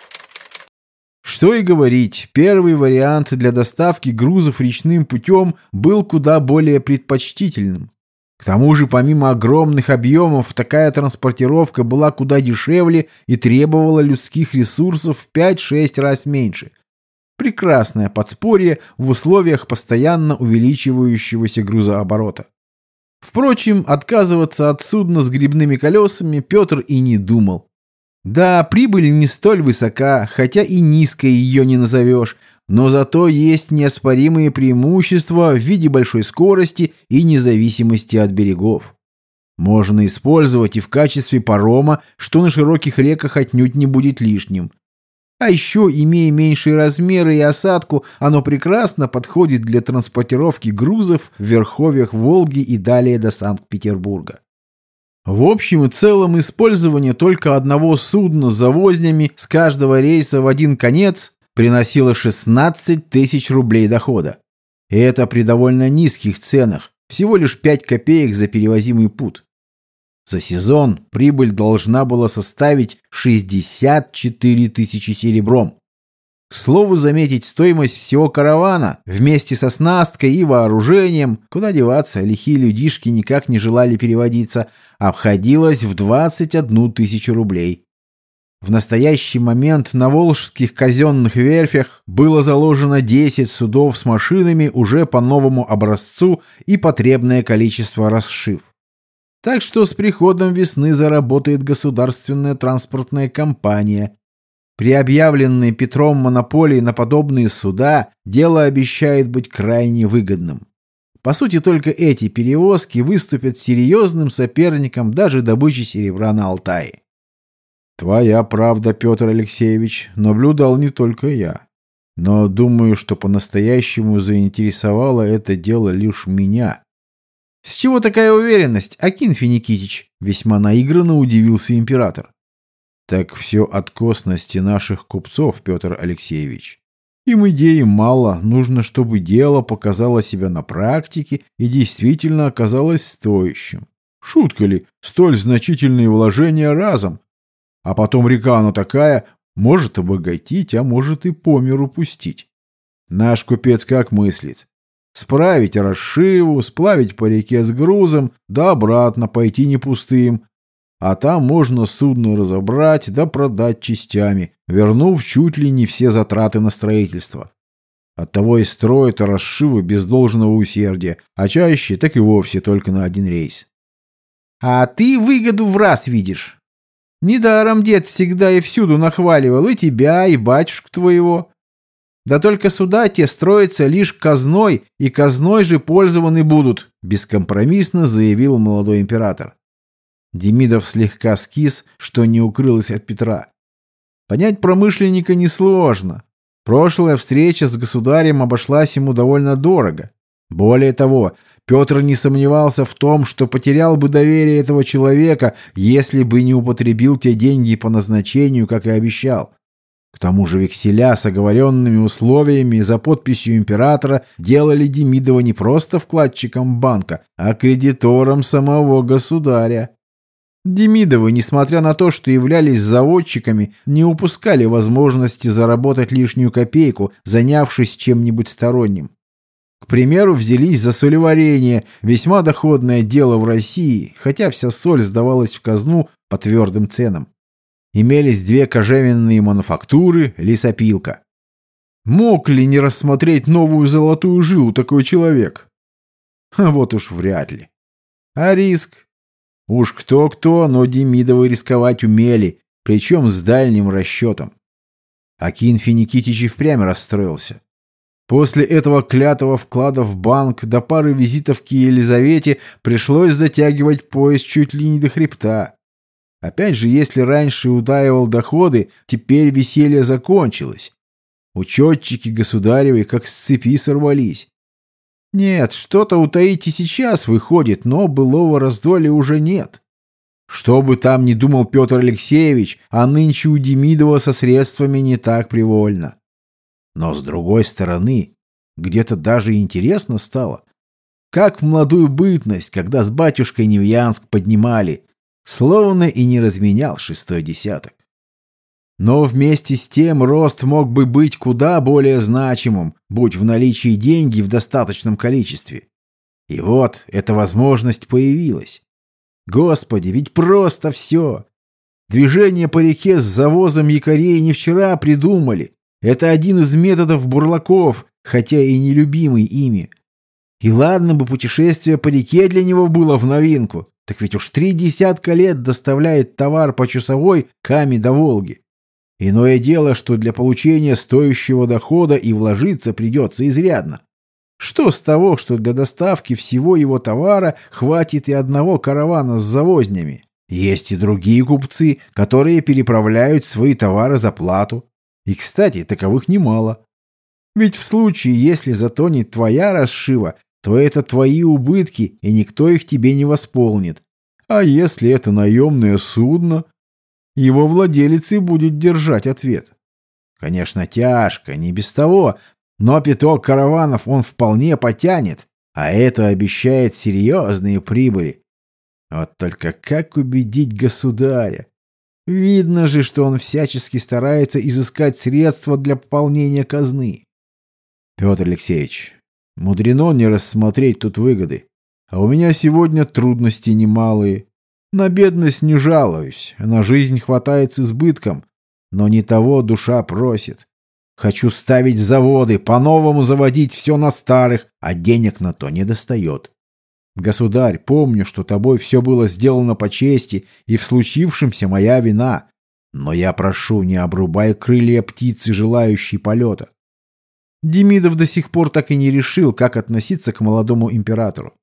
Speaker 1: Что и говорить, первый вариант для доставки грузов речным путем был куда более предпочтительным. К тому же, помимо огромных объемов, такая транспортировка была куда дешевле и требовала людских ресурсов в 5-6 раз меньше. Прекрасное подспорье в условиях постоянно увеличивающегося грузооборота. Впрочем, отказываться от судна с грибными колесами Петр и не думал. Да, прибыль не столь высока, хотя и низкой ее не назовешь, но зато есть неоспоримые преимущества в виде большой скорости и независимости от берегов. Можно использовать и в качестве парома, что на широких реках отнюдь не будет лишним. А еще, имея меньшие размеры и осадку, оно прекрасно подходит для транспортировки грузов в верховьях Волги и далее до Санкт-Петербурга. В общем и целом использование только одного судна с завознями с каждого рейса в один конец приносила 16 тысяч рублей дохода. И это при довольно низких ценах, всего лишь 5 копеек за перевозимый пут. За сезон прибыль должна была составить 64 тысячи серебром. К слову заметить, стоимость всего каравана вместе со снасткой и вооружением, куда деваться, лихие людишки никак не желали переводиться, обходилась в 21 тысячу рублей. В настоящий момент на волжских казенных верфях было заложено 10 судов с машинами уже по новому образцу и потребное количество расшив. Так что с приходом весны заработает государственная транспортная компания. При объявленной Петром монополии на подобные суда дело обещает быть крайне выгодным. По сути, только эти перевозки выступят серьезным соперником даже добычи серебра на Алтае. Твоя правда, Петр Алексеевич, наблюдал не только я. Но думаю, что по-настоящему заинтересовало это дело лишь меня.
Speaker 2: «С чего такая уверенность, Акинфи Никитич?» — весьма наигранно удивился император.
Speaker 1: «Так все от косности наших купцов, Петр Алексеевич. Им идеи мало, нужно, чтобы дело показало себя на практике и действительно оказалось стоящим. Шутка ли, столь значительные вложения разом? А потом река она такая, может обогатить, а может и по миру пустить. Наш купец как мыслит? Справить расшиву, сплавить по реке с грузом, да обратно пойти не пустым. А там можно судно разобрать да продать частями, вернув чуть ли не все затраты на строительство. Оттого и строят расшивы без должного усердия, а чаще так и вовсе только на один рейс.
Speaker 2: А ты выгоду в раз видишь. Недаром дед всегда и всюду нахваливал и тебя, и батюшку твоего. Да только суда те строятся лишь казной, и казной же пользованы будут, бескомпромиссно заявил молодой император. Демидов слегка скис, что не укрылось от Петра. Понять промышленника несложно. Прошлая встреча с государем обошлась ему довольно дорого. Более того, Петр не сомневался в том, что потерял бы доверие этого человека, если бы не употребил те деньги по назначению, как и обещал. К тому же векселя с оговоренными условиями за подписью императора делали Демидова не просто вкладчиком банка, а кредитором самого государя. Демидовы, несмотря на то, что являлись заводчиками, не упускали возможности заработать лишнюю копейку, занявшись чем-нибудь сторонним. К примеру, взялись за солеварение, весьма доходное дело в России, хотя вся соль сдавалась в казну по твердым ценам имелись две кожевенные мануфактуры, лесопилка. Мог ли не рассмотреть новую золотую жилу такой человек? А вот уж вряд ли. А риск? Уж кто-кто, но Демидовы рисковать умели, причем с дальним расчетом. Акин Финикитич и впрямь расстроился. После этого клятого вклада в банк до пары визитов к Елизавете пришлось затягивать пояс чуть ли не до хребта. Опять же, если раньше удаивал доходы, теперь веселье закончилось. Учетчики государевы как с цепи сорвались. Нет, что-то утаить и сейчас выходит, но былого раздолья уже нет. Что бы там ни думал Петр Алексеевич, а нынче у Демидова со средствами не так привольно. Но с другой стороны, где-то даже интересно стало. Как в молодую бытность, когда с батюшкой Невьянск поднимали, словно и не разменял шестой десяток. Но вместе с тем рост мог бы быть куда более значимым, будь в наличии деньги в достаточном количестве. И вот эта возможность появилась. Господи, ведь просто все. Движение по реке с завозом якорей не вчера придумали. Это один из методов бурлаков, хотя и нелюбимый ими. И ладно бы путешествие по реке для него было в новинку, так ведь уж три десятка лет доставляет товар по часовой Каме до Волги. Иное дело, что для получения стоящего дохода и вложиться придется изрядно. Что с того, что для доставки всего его товара хватит и одного каравана с завознями? Есть и другие купцы, которые переправляют свои товары за плату. И, кстати, таковых немало. Ведь в случае, если затонет твоя расшива, то это твои убытки, и никто их тебе не восполнит. А если это наемное судно, его владелец и будет держать ответ.
Speaker 1: Конечно, тяжко, не без того, но пяток караванов он вполне потянет, а это обещает серьезные прибыли. Вот только как убедить государя? Видно же, что он всячески старается изыскать средства для пополнения казны. Петр Алексеевич, мудрено не рассмотреть тут выгоды. А у меня сегодня трудности немалые. На бедность не жалуюсь, на жизнь хватает с избытком, но не того душа просит. Хочу ставить заводы, по-новому заводить все на старых, а денег на то не достает. Государь, помню, что тобой все было сделано по чести, и в случившемся моя вина. Но я прошу, не обрубай крылья птицы, желающей полета. Демидов до сих пор так и не решил, как относиться к молодому императору.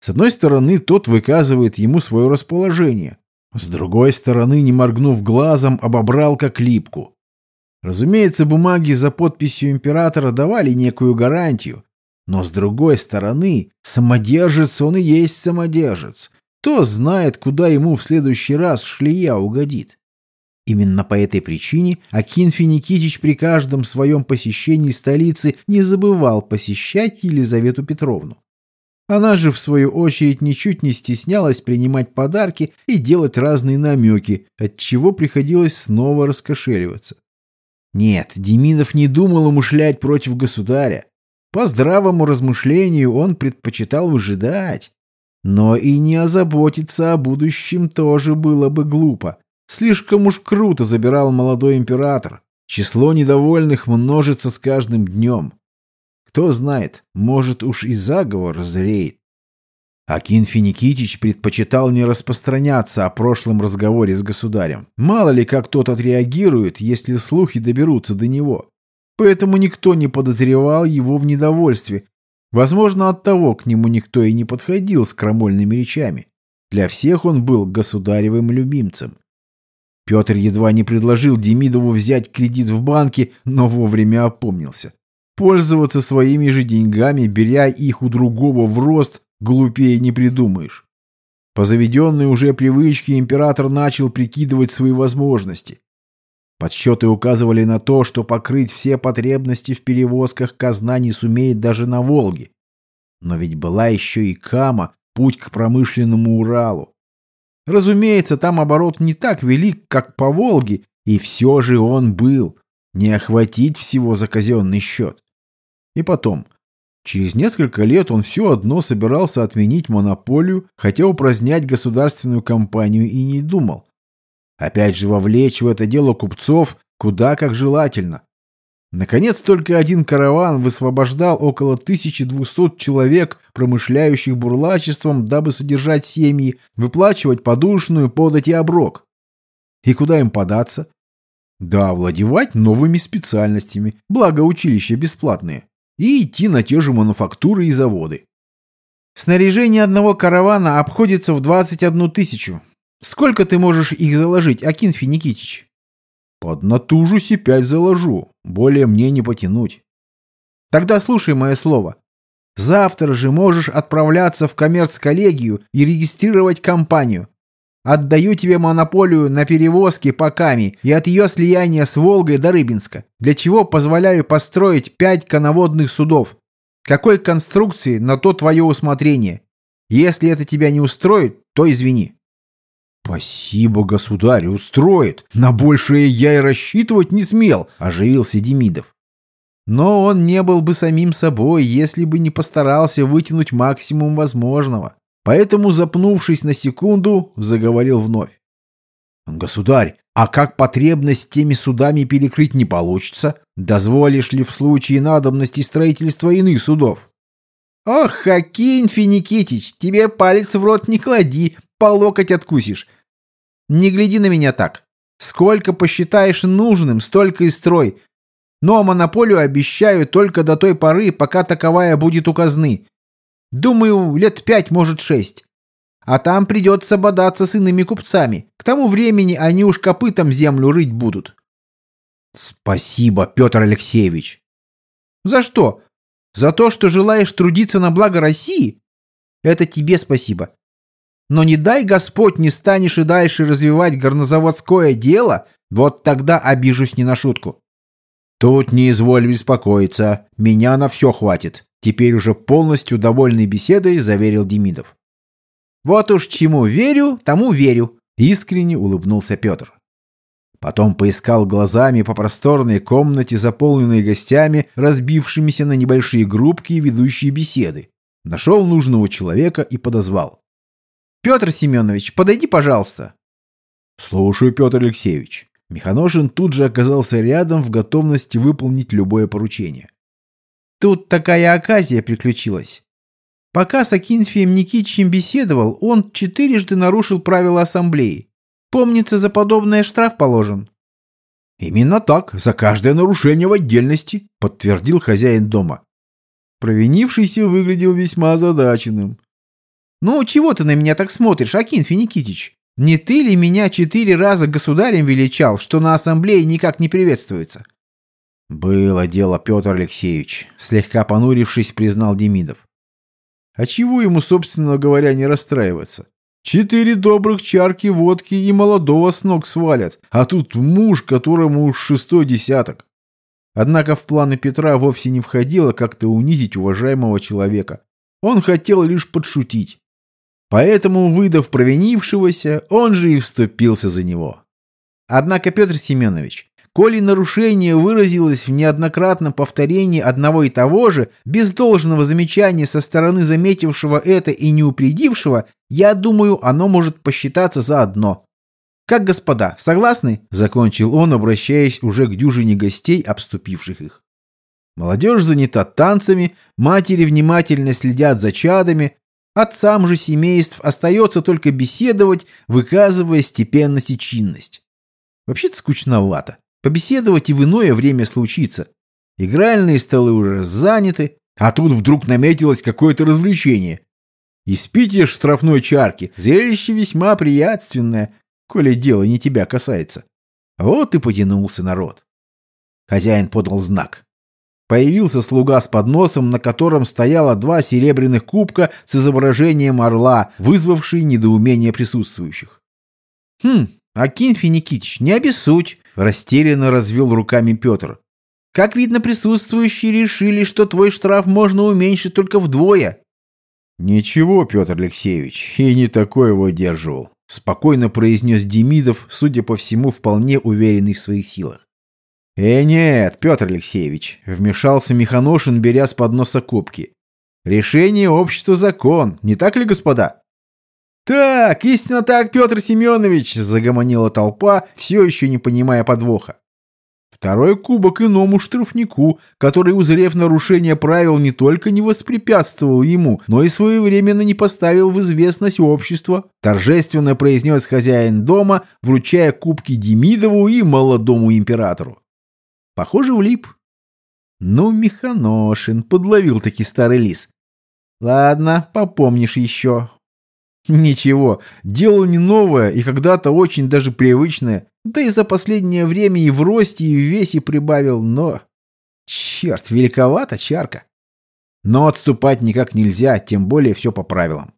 Speaker 1: С одной стороны, тот выказывает ему свое расположение. С другой стороны, не моргнув глазом, обобрал как липку. Разумеется, бумаги за подписью императора давали некую гарантию, но с другой стороны, самодержец он и есть самодержец. Кто знает, куда ему в следующий раз шлея угодит. Именно по этой причине Акинфий Никитич при каждом своем посещении столицы не забывал посещать Елизавету Петровну. Она же, в свою очередь, ничуть не стеснялась принимать подарки и делать разные намеки, от чего приходилось снова раскошеливаться. Нет, Демидов не думал умышлять против государя. По здравому размышлению он предпочитал выжидать. Но и не озаботиться о будущем тоже было бы глупо. Слишком уж круто забирал молодой император. Число недовольных множится с каждым днем. Кто знает, может уж и заговор зреет. Акин Финикитич предпочитал не распространяться о прошлом разговоре с государем. Мало ли как тот отреагирует, если слухи доберутся до него поэтому никто не подозревал его в недовольстве. Возможно, от того к нему никто и не подходил с крамольными речами. Для всех он был государевым любимцем. Петр едва не предложил Демидову взять кредит в банке, но вовремя опомнился. Пользоваться своими же деньгами, беря их у другого в рост, глупее не придумаешь. По заведенной уже привычке император начал прикидывать свои возможности. Подсчеты указывали на то, что покрыть все потребности в перевозках казна не сумеет даже на Волге. Но ведь была еще и Кама, путь к промышленному Уралу. Разумеется, там оборот не так велик, как по Волге, и все же он был. Не охватить всего за казенный счет. И потом, через несколько лет он все одно собирался отменить монополию, хотя упразднять государственную компанию и не думал. Опять же, вовлечь в это дело купцов куда как желательно. Наконец, только один караван высвобождал около 1200 человек, промышляющих бурлачеством, дабы содержать семьи, выплачивать подушную, подать и оброк. И куда им податься? Да, овладевать новыми специальностями, благо училища бесплатные, и идти на те же мануфактуры и заводы. Снаряжение одного каравана обходится в 21 тысячу, Сколько ты можешь их заложить, Акинфи Никитич? Поднатужусь и пять заложу. Более мне не потянуть. Тогда слушай мое слово. Завтра же можешь отправляться в коммерц-коллегию и регистрировать компанию. Отдаю тебе монополию на перевозки по Каме и от ее слияния с Волгой до Рыбинска, для чего позволяю построить пять коноводных судов. Какой конструкции, на то твое усмотрение. Если это тебя не устроит, то извини. «Спасибо, государь, устроит. На большее я и рассчитывать не смел», — оживился Демидов. Но он не был бы самим собой, если бы не постарался вытянуть максимум возможного. Поэтому, запнувшись на секунду, заговорил вновь. «Государь, а как потребность теми судами перекрыть не получится? Дозволишь ли в случае надобности строительства иных судов?» «Ох, Хакин Финикитич, тебе палец в рот не клади, по локоть откусишь. Не гляди на меня так. Сколько посчитаешь нужным, столько и строй. Но монополию обещаю только до той поры, пока таковая будет у казны. Думаю, лет пять, может, шесть. А там придется бодаться с иными купцами. К тому времени они уж копытом землю рыть будут. Спасибо, Петр Алексеевич. За что? За то, что желаешь трудиться на благо России? Это тебе спасибо. Но не дай Господь не станешь и дальше развивать горнозаводское дело, вот тогда обижусь не на шутку. Тут не изволь беспокоиться, меня на все хватит. Теперь уже полностью довольный беседой заверил Демидов.
Speaker 2: Вот уж чему верю, тому верю,
Speaker 1: искренне улыбнулся Петр. Потом поискал глазами по просторной комнате, заполненной гостями, разбившимися на небольшие группки, ведущие беседы. Нашел нужного человека и подозвал.
Speaker 2: «Петр Семенович, подойди, пожалуйста».
Speaker 1: «Слушаю, Петр Алексеевич». Механошин тут же оказался рядом в готовности выполнить любое поручение.
Speaker 2: Тут такая оказия приключилась. Пока с Акинфием Никитичем беседовал, он четырежды нарушил правила ассамблеи. Помнится, за подобное штраф положен.
Speaker 1: «Именно так, за каждое нарушение в отдельности», — подтвердил хозяин дома. Провинившийся выглядел весьма озадаченным.
Speaker 2: «Ну, чего ты на меня так смотришь, Акинфий Никитич? Не ты ли меня четыре раза государем величал, что на ассамблее никак не приветствуется?»
Speaker 1: «Было дело, Петр Алексеевич», — слегка понурившись, признал Демидов. «А чего ему, собственно говоря, не расстраиваться? Четыре добрых чарки водки и молодого с ног свалят, а тут муж, которому уж шестой десяток. Однако в планы Петра вовсе не входило как-то унизить уважаемого человека. Он хотел лишь подшутить. Поэтому, выдав провинившегося, он же и вступился за него.
Speaker 2: Однако, Петр Семенович, коли нарушение выразилось в неоднократном повторении одного и того же, без должного замечания со стороны заметившего это и не упредившего, я думаю, оно может посчитаться за одно. Как господа, согласны?» — закончил он, обращаясь уже к дюжине гостей, обступивших их.
Speaker 1: Молодежь занята танцами, матери внимательно следят за чадами, отцам же семейств остается только беседовать, выказывая степенность и чинность. Вообще-то скучновато. Побеседовать и в иное время случится. Игральные столы уже заняты, а тут вдруг наметилось какое-то развлечение. Испитие штрафной чарки – зрелище весьма приятственное, коли дело не тебя касается. Вот и потянулся народ. Хозяин подал знак. Появился слуга с подносом, на котором стояло два серебряных кубка с изображением орла, вызвавший недоумение присутствующих.
Speaker 2: «Хм, Акинфий Никитич, не обессудь!» — растерянно развел руками Петр. «Как видно, присутствующие решили, что твой штраф можно уменьшить только вдвое».
Speaker 1: «Ничего, Петр Алексеевич, и не такое выдерживал спокойно произнес Демидов, судя по всему, вполне уверенный в своих силах. «Э, нет, Петр Алексеевич», — вмешался Механошин, беря с подноса кубки. «Решение общества — закон, не так ли, господа?» «Так, истинно так, Петр Семенович!» — загомонила толпа, все еще не понимая подвоха. Второй кубок иному штрафнику, который, узрев нарушение правил, не только не воспрепятствовал ему, но и своевременно не поставил в известность общества, торжественно произнес хозяин дома, вручая кубки Демидову и молодому императору. Похоже, влип. Ну, Механошин, подловил таки старый лис. Ладно, попомнишь еще. Ничего, дело не новое и когда-то очень даже привычное. Да и за последнее время и в росте, и в весе прибавил, но... Черт, великовата чарка. Но отступать никак нельзя, тем более все по правилам.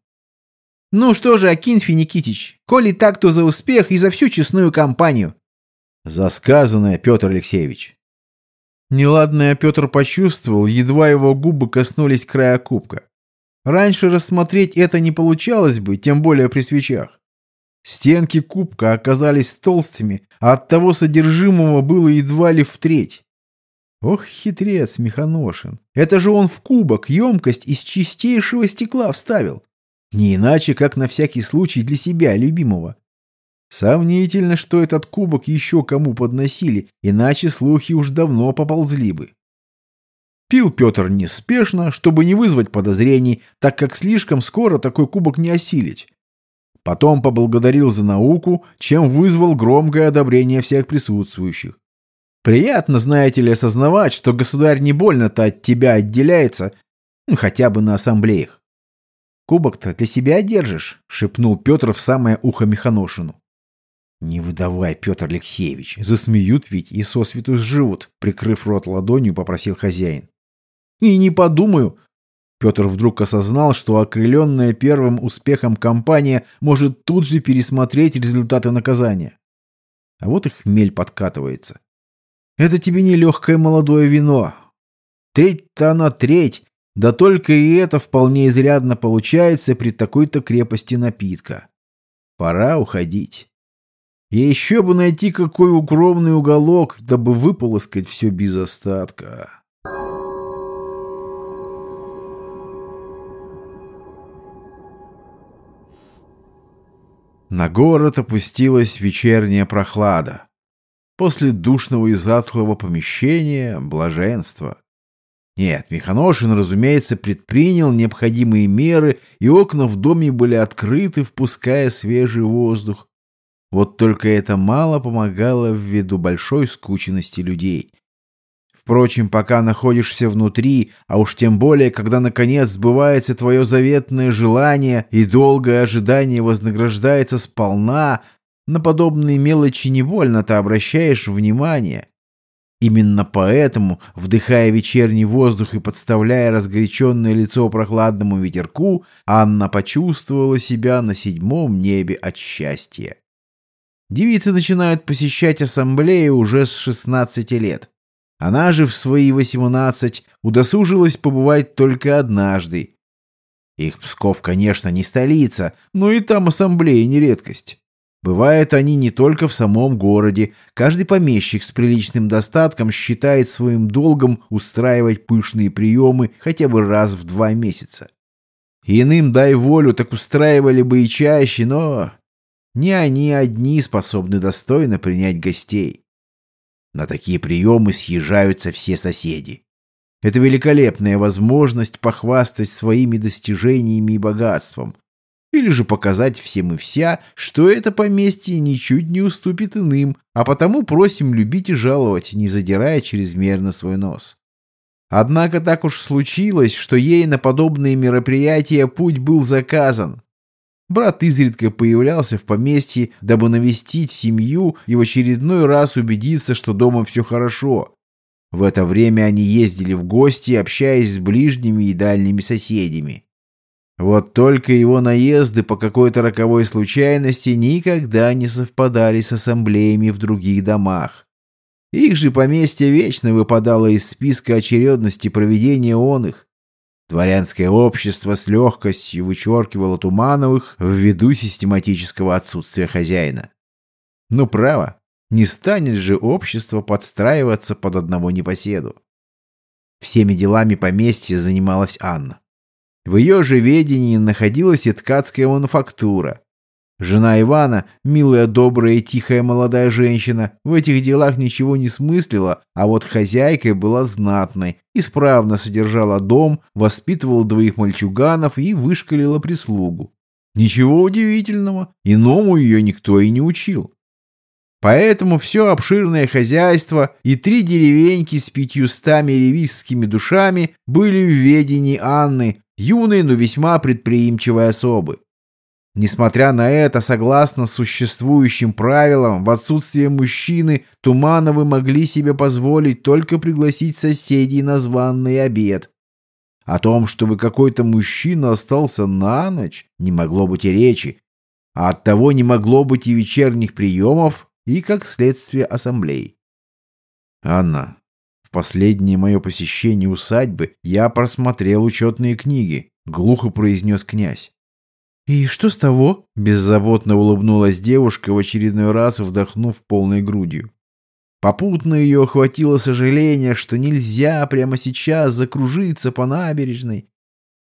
Speaker 2: Ну что же, Акинфий Никитич, коли так, то за успех и за всю честную кампанию.
Speaker 1: За сказанное, Петр Алексеевич. Неладное Петр почувствовал, едва его губы коснулись края кубка. Раньше рассмотреть это не получалось бы, тем более при свечах. Стенки кубка оказались толстыми, а от того содержимого было едва ли в треть. Ох, хитрец Механошин. Это же он в кубок емкость из чистейшего стекла вставил. Не иначе, как на всякий случай для себя, любимого. Сомнительно, что этот кубок еще кому подносили, иначе слухи уж давно поползли бы. Пил Петр неспешно, чтобы не вызвать подозрений, так как слишком скоро такой кубок не осилить. Потом поблагодарил за науку, чем вызвал громкое одобрение всех присутствующих. Приятно, знаете ли, осознавать, что государь не больно-то от тебя отделяется, ну, хотя бы на ассамблеях. «Кубок-то для себя держишь», — шепнул Петр в самое ухо Механошину. «Не выдавай, Петр Алексеевич, засмеют ведь и сосвету сживут», — прикрыв рот ладонью, попросил хозяин. «И не подумаю, Петр вдруг осознал, что окрыленная первым успехом компания может тут же пересмотреть результаты наказания. А вот и хмель подкатывается. Это тебе не легкое молодое вино. Треть-то оно треть, да только и это вполне изрядно получается при такой-то крепости напитка. Пора уходить. И еще бы найти какой укромный уголок, дабы выполоскать все без остатка. На город опустилась вечерняя прохлада. После душного и затхлого помещения — блаженство. Нет, Миханошин, разумеется, предпринял необходимые меры, и окна в доме были открыты, впуская свежий воздух. Вот только это мало помогало ввиду большой скученности людей. Впрочем, пока находишься внутри, а уж тем более, когда наконец сбывается твое заветное желание и долгое ожидание вознаграждается сполна, на подобные мелочи невольно-то обращаешь внимание. Именно поэтому, вдыхая вечерний воздух и подставляя разгоряченное лицо прохладному ветерку, Анна почувствовала себя на седьмом небе от счастья. Девицы начинают посещать ассамблеи уже с 16 лет. Она же в свои 18 удосужилась побывать только однажды. Их Псков, конечно, не столица, но и там ассамблея не редкость. Бывают они не только в самом городе. Каждый помещик с приличным достатком считает своим долгом устраивать пышные приемы хотя бы раз в два месяца. Иным дай волю, так устраивали бы и чаще, но не они одни способны достойно принять гостей. На такие приемы съезжаются все соседи. Это великолепная возможность похвастать своими достижениями и богатством, или же показать всем и вся, что это поместье ничуть не уступит иным, а потому просим любить и жаловать, не задирая чрезмерно свой нос. Однако так уж случилось, что ей на подобные мероприятия путь был заказан. Брат изредка появлялся в поместье, дабы навестить семью и в очередной раз убедиться, что дома все хорошо. В это время они ездили в гости, общаясь с ближними и дальними соседями. Вот только его наезды по какой-то роковой случайности никогда не совпадали с ассамблеями в других домах. Их же поместье вечно выпадало из списка очередности проведения он их. Дворянское общество с легкостью вычеркивало Тумановых ввиду систематического отсутствия хозяина. Ну, право, не станет же общество подстраиваться под одного непоседу. Всеми делами поместья занималась Анна. В ее же ведении находилась и ткацкая мануфактура. Жена Ивана, милая, добрая и тихая молодая женщина, в этих делах ничего не смыслила, а вот хозяйкой была знатной, исправно содержала дом, воспитывала двоих мальчуганов и вышкалила прислугу. Ничего удивительного, иному ее никто и не учил. Поэтому все обширное хозяйство и три деревеньки с пятьюстами ревизскими душами были в ведении Анны, юной, но весьма предприимчивой особы. Несмотря на это, согласно существующим правилам, в отсутствие мужчины Тумановы могли себе позволить только пригласить соседей на званный обед. О том, чтобы какой-то мужчина остался на ночь, не могло быть и речи, а оттого не могло быть и вечерних приемов, и, как следствие, ассамблей. «Анна, последнее мое посещение усадьбы я просмотрел учетные книги», — глухо произнес князь.
Speaker 2: «И что с того?»
Speaker 1: — беззаботно улыбнулась девушка, в очередной раз вдохнув полной грудью. Попутно ее охватило сожаление, что нельзя прямо сейчас закружиться по набережной.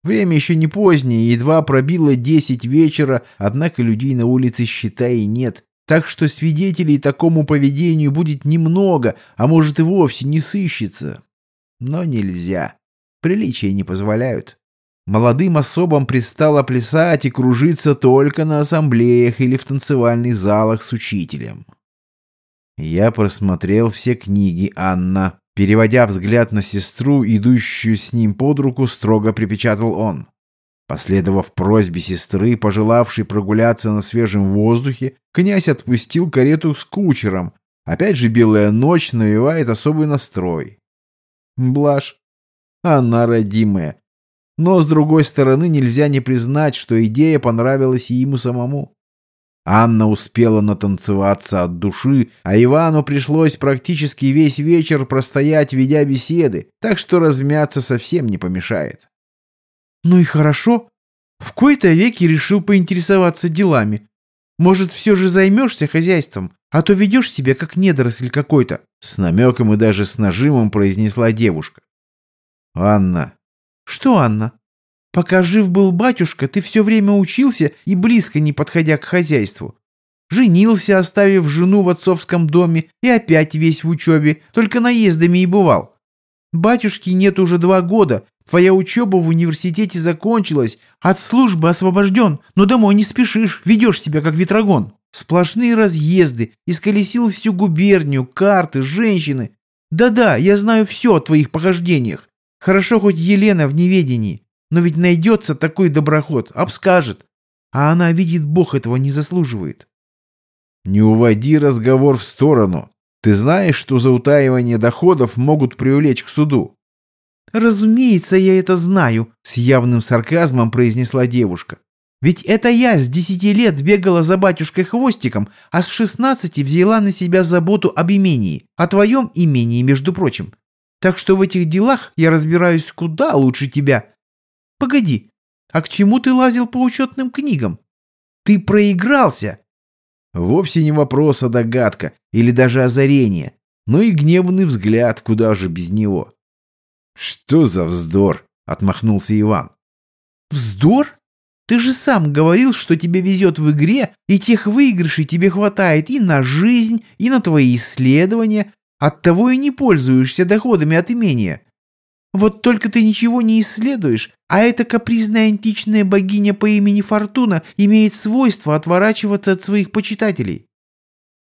Speaker 1: Время еще не позднее, едва пробило десять вечера, однако людей на улице, считай, нет. Так что свидетелей такому поведению будет немного, а может и вовсе не сыщется. Но нельзя. Приличия не позволяют. Молодым особам пристало плясать и кружиться только на ассамблеях или в танцевальных залах с учителем. Я просмотрел все книги Анна. Переводя взгляд на сестру, идущую с ним под руку, строго припечатал он. Последовав просьбе сестры, пожелавшей прогуляться на свежем воздухе, князь отпустил карету с кучером. Опять же белая ночь навевает особый настрой. Блажь. Она родимая. Но, с другой стороны, нельзя не признать, что идея понравилась и ему самому. Анна успела натанцеваться от души, а Ивану пришлось практически весь вечер простоять, ведя беседы, так что размяться совсем не помешает.
Speaker 2: Ну и хорошо. В кои-то веки решил поинтересоваться делами. Может, все же займешься хозяйством, а то ведешь себя как недоросль какой-то.
Speaker 1: С намеком и даже с нажимом произнесла девушка. Анна.
Speaker 2: Что, Анна? Пока жив был батюшка, ты все время учился и близко не подходя к хозяйству. Женился, оставив жену в отцовском доме, и опять весь в учебе, только наездами и бывал. Батюшки нет уже два года, твоя учеба в университете закончилась, от службы освобожден, но домой не спешишь, ведешь себя как ветрогон. Сплошные разъезды, исколесил всю губернию, карты, женщины. Да-да, я знаю все о твоих похождениях. Хорошо хоть Елена в неведении. Но ведь найдется такой доброход, обскажет. А она видит, Бог этого не заслуживает.
Speaker 1: Не уводи разговор в сторону. Ты знаешь, что за утаивание доходов могут привлечь к суду?
Speaker 2: Разумеется, я это знаю, с явным сарказмом произнесла девушка. Ведь это я с десяти лет бегала за батюшкой хвостиком, а с шестнадцати взяла на себя заботу об имении, о твоем имении, между прочим. Так что в этих делах я разбираюсь куда лучше тебя. Погоди, а к чему ты лазил по учетным книгам? Ты проигрался!»
Speaker 1: Вовсе не вопрос, а догадка или даже озарение, но и гневный взгляд, куда же без него. «Что за вздор?» — отмахнулся Иван.
Speaker 2: «Вздор? Ты же сам говорил, что тебе везет в игре, и тех выигрышей тебе хватает и на жизнь, и на твои исследования, оттого и не пользуешься доходами от имения. Вот только ты ничего не исследуешь, а эта капризная античная богиня по имени Фортуна имеет свойство отворачиваться от своих почитателей.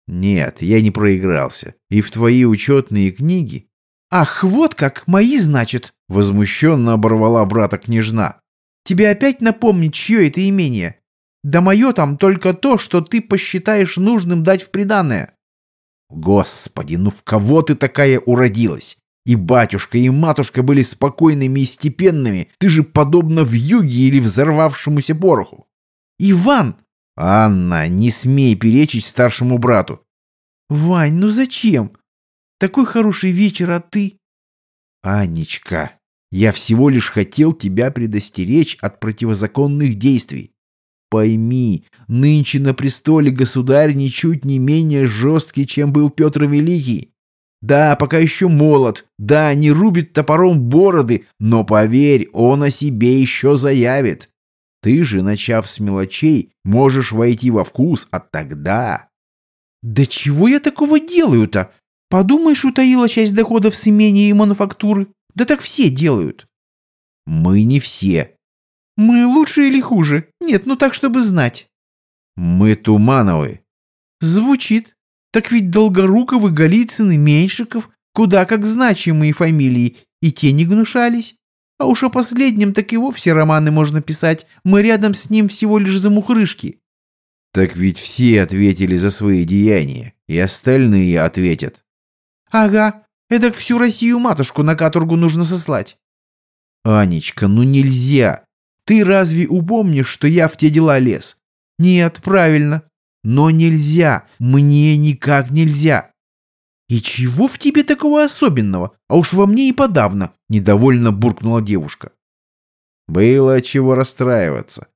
Speaker 1: Нет, я не проигрался. И в твои учетные книги...
Speaker 2: Ах, вот как, мои, значит,
Speaker 1: возмущенно оборвала брата княжна.
Speaker 2: Тебе опять напомнить, чье это имение? Да мое там только то, что ты посчитаешь нужным дать в приданное.
Speaker 1: Господи, ну в кого ты такая уродилась? И батюшка, и матушка были спокойными и степенными. Ты же подобно в юге или взорвавшемуся пороху.
Speaker 2: Иван!
Speaker 1: Анна, не смей перечить старшему брату.
Speaker 2: Вань, ну зачем? Такой хороший вечер, а ты...
Speaker 1: Анечка, я всего лишь хотел тебя предостеречь от противозаконных действий. Пойми, нынче на престоле государь ничуть не менее жесткий, чем был Петр Великий. Да, пока еще молод, да, не рубит топором бороды, но поверь, он о себе еще заявит. Ты же, начав с мелочей, можешь войти во вкус, а тогда...
Speaker 2: Да чего я такого делаю-то? Подумаешь, утаила часть доходов с имения и мануфактуры. Да так все делают.
Speaker 1: Мы не все.
Speaker 2: Мы лучше или хуже? Нет, ну так, чтобы знать.
Speaker 1: Мы Тумановы.
Speaker 2: Звучит. Так ведь Долгоруковы, Голицыны, Меньшиков, куда как значимые фамилии, и те не гнушались. А уж о последнем так и вовсе романы можно писать, мы рядом с ним всего лишь за мухрышки.
Speaker 1: Так ведь все ответили за свои деяния, и остальные ответят.
Speaker 2: Ага, эдак всю Россию-матушку на каторгу нужно сослать.
Speaker 1: Анечка, ну нельзя. Ты разве упомнишь, что я в те дела лез?
Speaker 2: Нет, правильно. Но нельзя, мне никак нельзя. И чего в тебе такого особенного? А уж во мне и подавно, недовольно буркнула девушка.
Speaker 1: Было чего расстраиваться.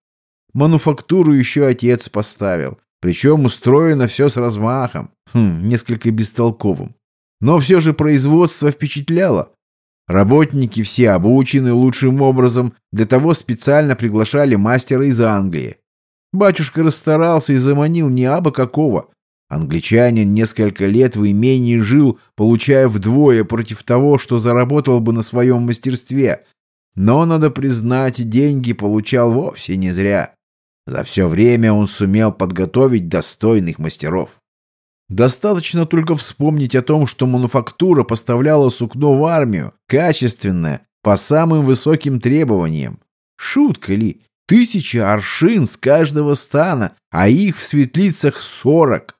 Speaker 1: Мануфактуру еще отец поставил. Причем устроено все с размахом. Хм, несколько бестолковым. Но все же производство впечатляло. Работники все обучены лучшим образом, для того специально приглашали мастера из Англии. Батюшка расстарался и заманил не абы какого. Англичанин несколько лет в имении жил, получая вдвое против того, что заработал бы на своем мастерстве. Но, надо признать, деньги получал вовсе не зря. За все время он сумел подготовить достойных мастеров. Достаточно только вспомнить о том, что мануфактура поставляла сукно в армию, качественное, по самым высоким требованиям. Шутка ли? Тысяча аршин с каждого стана, а их в светлицах сорок.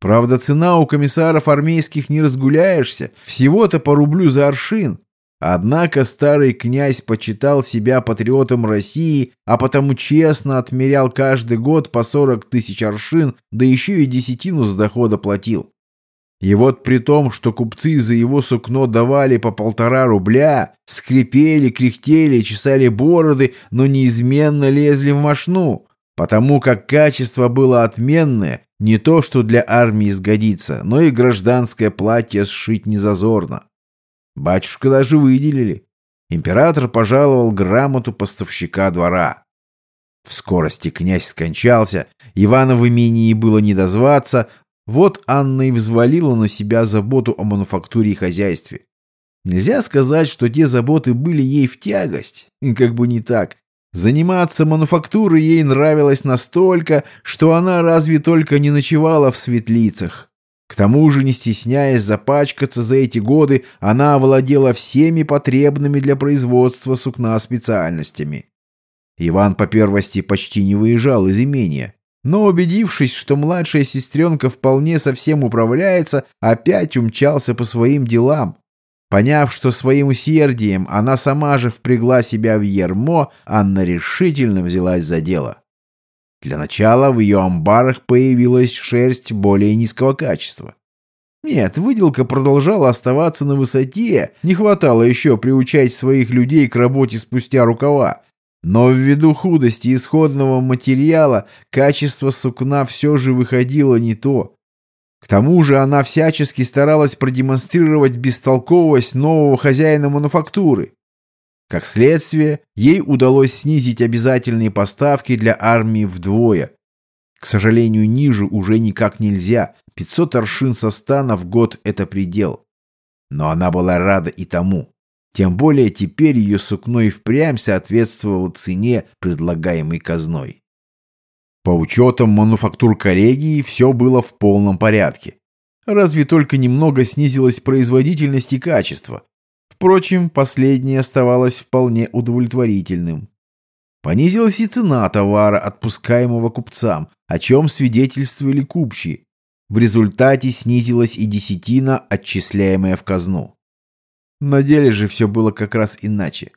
Speaker 1: Правда, цена у комиссаров армейских не разгуляешься, всего-то по рублю за аршин. Однако старый князь почитал себя патриотом России, а потому честно отмерял каждый год по 40 тысяч аршин, да еще и десятину с дохода платил. И вот при том, что купцы за его сукно давали по полтора рубля, скрипели, кряхтели, чесали бороды, но неизменно лезли в мошну, потому как качество было отменное, не то что для армии сгодится, но и гражданское платье сшить незазорно. Батюшка даже выделили. Император пожаловал грамоту поставщика двора. В скорости князь скончался, Ивана в имении было не дозваться, вот Анна и взвалила на себя заботу о мануфактуре и хозяйстве. Нельзя сказать, что те заботы были ей в тягость. Как бы не так. Заниматься мануфактурой ей нравилось настолько, что она разве только не ночевала в светлицах. К тому же, не стесняясь запачкаться за эти годы, она овладела всеми потребными для производства сукна специальностями. Иван по первости почти не выезжал из имения. Но, убедившись, что младшая сестренка вполне совсем управляется, опять умчался по своим делам. Поняв, что своим усердием она сама же впрягла себя в ермо, Анна решительно взялась за дело. Для начала в ее амбарах появилась шерсть более низкого качества. Нет, выделка продолжала оставаться на высоте, не хватало еще приучать своих людей к работе спустя рукава, но ввиду худости исходного материала качество сукна все же выходило не то. К тому же она всячески старалась продемонстрировать бестолковость нового хозяина мануфактуры. Как следствие, ей удалось снизить обязательные поставки для армии вдвое. К сожалению, ниже уже никак нельзя. 500 аршин со стана в год – это предел. Но она была рада и тому. Тем более теперь ее сукно и впрямь соответствовало цене, предлагаемой казной. По учетам мануфактур коллегии все было в полном порядке. Разве только немного снизилась производительность и качество. Впрочем, последнее оставалось вполне удовлетворительным. Понизилась и цена товара, отпускаемого купцам, о чем свидетельствовали купчие. В результате снизилась и десятина, отчисляемая в казну. На деле же все было как раз иначе.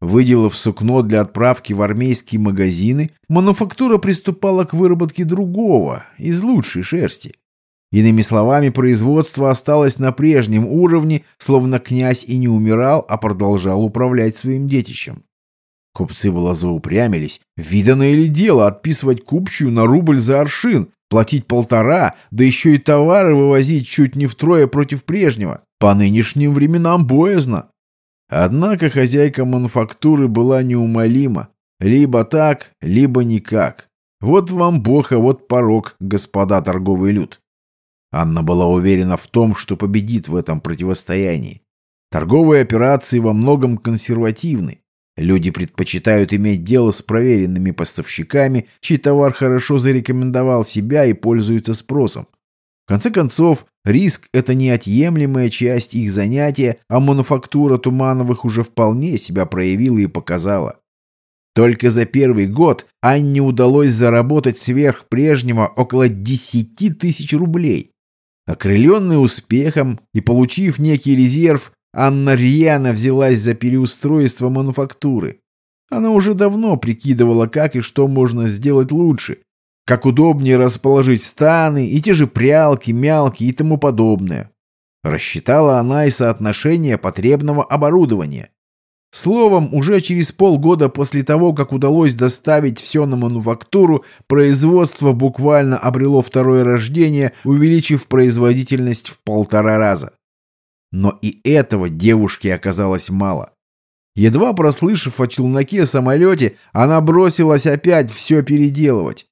Speaker 1: Выделав сукно для отправки в армейские магазины, мануфактура приступала к выработке другого, из лучшей шерсти. Иными словами, производство осталось на прежнем уровне, словно князь и не умирал, а продолжал управлять своим детищем. Купцы было заупрямились. Виданное ли дело отписывать купчую на рубль за аршин, платить полтора, да еще и товары вывозить чуть не втрое против прежнего? По нынешним временам боязно. Однако хозяйка мануфактуры была неумолима. Либо так, либо никак. Вот вам бог, а вот порог, господа торговый люд. Анна была уверена в том, что победит в этом противостоянии. Торговые операции во многом консервативны. Люди предпочитают иметь дело с проверенными поставщиками, чей товар хорошо зарекомендовал себя и пользуется спросом. В конце концов, риск – это неотъемлемая часть их занятия, а мануфактура Тумановых уже вполне себя проявила и показала. Только за первый год Анне удалось заработать сверх прежнего около 10 тысяч рублей. Окрыленный успехом и получив некий резерв, Анна рьяно взялась за переустройство мануфактуры. Она уже давно прикидывала, как и что можно сделать лучше, как удобнее расположить станы и те же прялки, мялки и тому подобное. Рассчитала она и соотношение потребного оборудования. Словом, уже через полгода после того, как удалось доставить все на мануфактуру, производство буквально обрело второе рождение, увеличив производительность в полтора раза. Но и этого девушке оказалось мало. Едва прослышав о челноке-самолете, она бросилась опять все переделывать.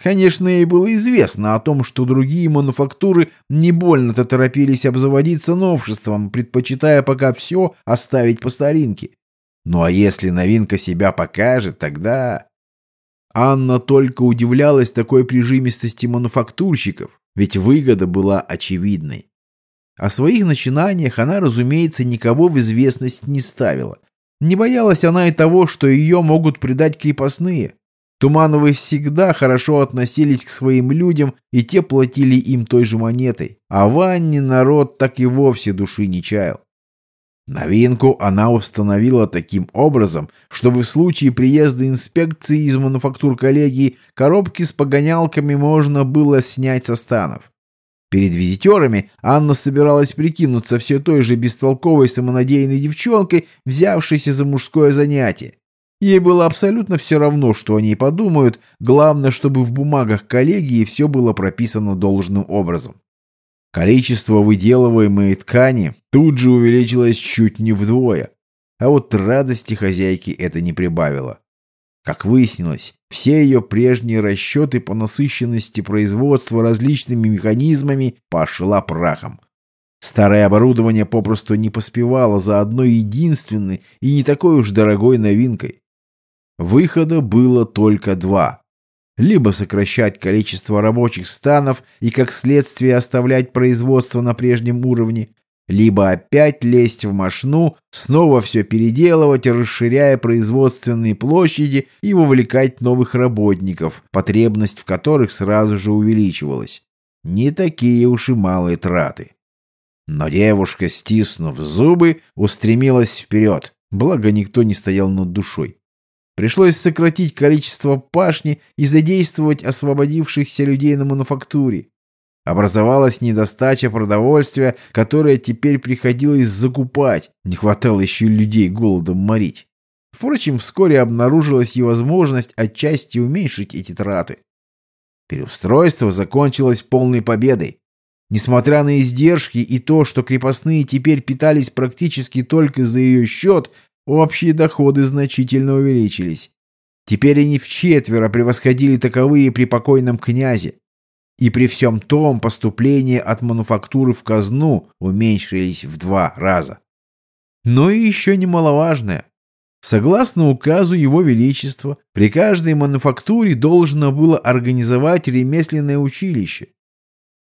Speaker 1: Конечно, ей было известно о том, что другие мануфактуры не больно-то торопились обзаводиться новшеством, предпочитая пока все оставить по старинке. Ну а если новинка себя покажет, тогда... Анна только удивлялась такой прижимистости мануфактурщиков, ведь выгода была очевидной. О своих начинаниях она, разумеется, никого в известность не ставила. Не боялась она и того, что ее могут предать крепостные. Тумановы всегда хорошо относились к своим людям, и те платили им той же монетой. А Ванне народ так и вовсе души не чаял. Новинку она установила таким образом, чтобы в случае приезда инспекции из мануфактур коллегии коробки с погонялками можно было снять со станов. Перед визитерами Анна собиралась прикинуться все той же бестолковой самонадеянной девчонкой, взявшейся за мужское занятие. Ей было абсолютно все равно, что они подумают, главное, чтобы в бумагах коллегии все было прописано должным образом. Количество выделываемой ткани тут же увеличилось чуть не вдвое, а вот радости хозяйки это не прибавило. Как выяснилось, все ее прежние расчеты по насыщенности производства различными механизмами пошла прахом. Старое оборудование попросту не поспевало за одной единственной и не такой уж дорогой новинкой. Выхода было только два. Либо сокращать количество рабочих станов и как следствие оставлять производство на прежнем уровне, либо опять лезть в мошну, снова все переделывать, расширяя производственные площади и вовлекать новых работников, потребность в которых сразу же увеличивалась. Не такие уж и малые траты. Но девушка, стиснув зубы, устремилась вперед, благо никто не стоял над душой. Пришлось сократить количество пашни и задействовать освободившихся людей на мануфактуре. Образовалась недостача продовольствия, которое теперь приходилось закупать. Не хватало еще людей голодом морить. Впрочем, вскоре обнаружилась и возможность отчасти уменьшить эти траты. Переустройство закончилось полной победой. Несмотря на издержки и то, что крепостные теперь питались практически только за ее счет, общие доходы значительно увеличились. Теперь они в четверо превосходили таковые при покойном князе. И при всем том поступления от мануфактуры в казну уменьшились в два раза. Но и еще немаловажное. Согласно указу Его Величества, при каждой мануфактуре должно было организовать ремесленное училище.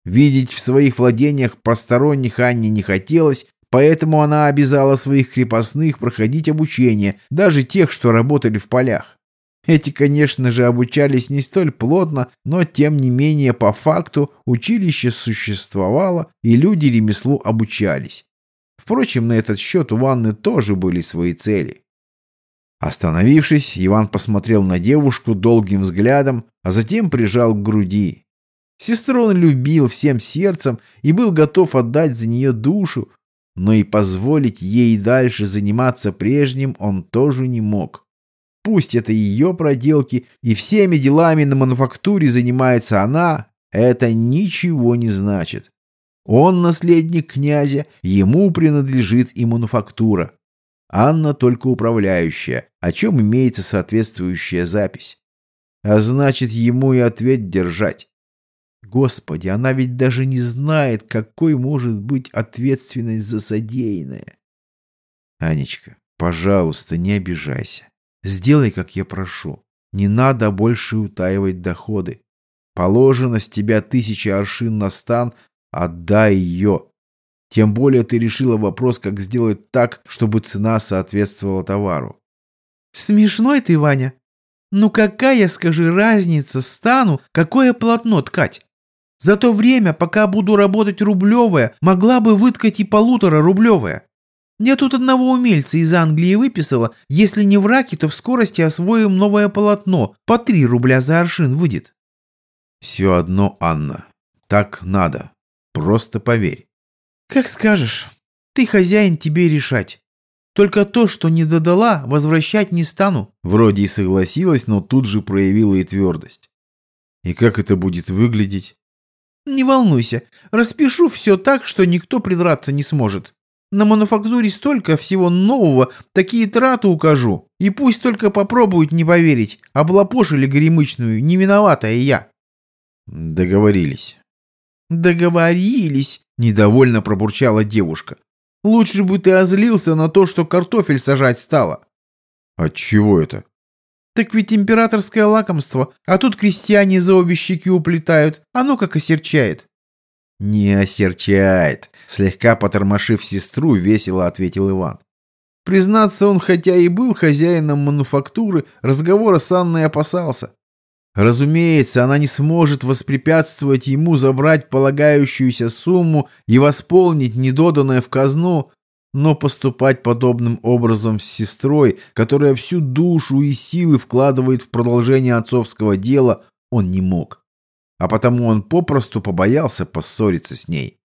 Speaker 1: Видеть в своих владениях посторонних Анне не хотелось, поэтому она обязала своих крепостных проходить обучение, даже тех, что работали в полях. Эти, конечно же, обучались не столь плотно, но тем не менее по факту училище существовало, и люди ремеслу обучались. Впрочем, на этот счет у Ванны тоже были свои цели. Остановившись, Иван посмотрел на девушку долгим взглядом, а затем прижал к груди. Сестру он любил всем сердцем и был готов отдать за нее душу, но и позволить ей дальше заниматься прежним он тоже не мог. Пусть это ее проделки, и всеми делами на мануфактуре занимается она, это ничего не значит. Он наследник князя, ему принадлежит и мануфактура. Анна только управляющая, о чем имеется соответствующая запись. А значит, ему и ответ держать. Господи, она ведь даже не знает, какой может быть ответственность за содеянное. Анечка, пожалуйста, не обижайся. Сделай, как я прошу. Не надо больше утаивать доходы. Положено с тебя тысяча аршин на стан, отдай ее. Тем более ты решила вопрос, как сделать так, чтобы цена соответствовала товару.
Speaker 2: Смешной ты, Ваня. Ну какая, скажи, разница стану, какое полотно ткать? За то время, пока буду работать рублевое, могла бы выткать и полутора рублевое. Я тут одного умельца из Англии выписала. Если не в раке, то в скорости освоим новое полотно. По три рубля за аршин выйдет.
Speaker 1: Все одно, Анна. Так надо. Просто поверь.
Speaker 2: Как скажешь. Ты хозяин, тебе решать. Только то, что не додала, возвращать не стану.
Speaker 1: Вроде и согласилась, но тут же проявила и твердость. И как это будет выглядеть?
Speaker 2: Не волнуйся. Распишу все так, что никто придраться не сможет. На мануфактуре столько всего нового, такие траты укажу. И пусть только попробуют не поверить. Облапошили горемычную, не виноватая я.
Speaker 1: Договорились.
Speaker 2: Договорились, недовольно пробурчала девушка. Лучше бы ты озлился на то, что картофель сажать стала.
Speaker 1: От чего это?
Speaker 2: Так ведь императорское лакомство, а тут крестьяне за обе щеки уплетают. Оно как осерчает.
Speaker 1: «Не осерчает», — слегка потормошив сестру, весело ответил Иван. Признаться, он хотя и был хозяином мануфактуры, разговора с Анной опасался. Разумеется, она не сможет воспрепятствовать ему забрать полагающуюся сумму и восполнить недоданное в казну, Но поступать подобным образом с сестрой, которая всю душу и силы вкладывает в продолжение отцовского дела, он не мог. А потому он попросту побоялся поссориться с ней.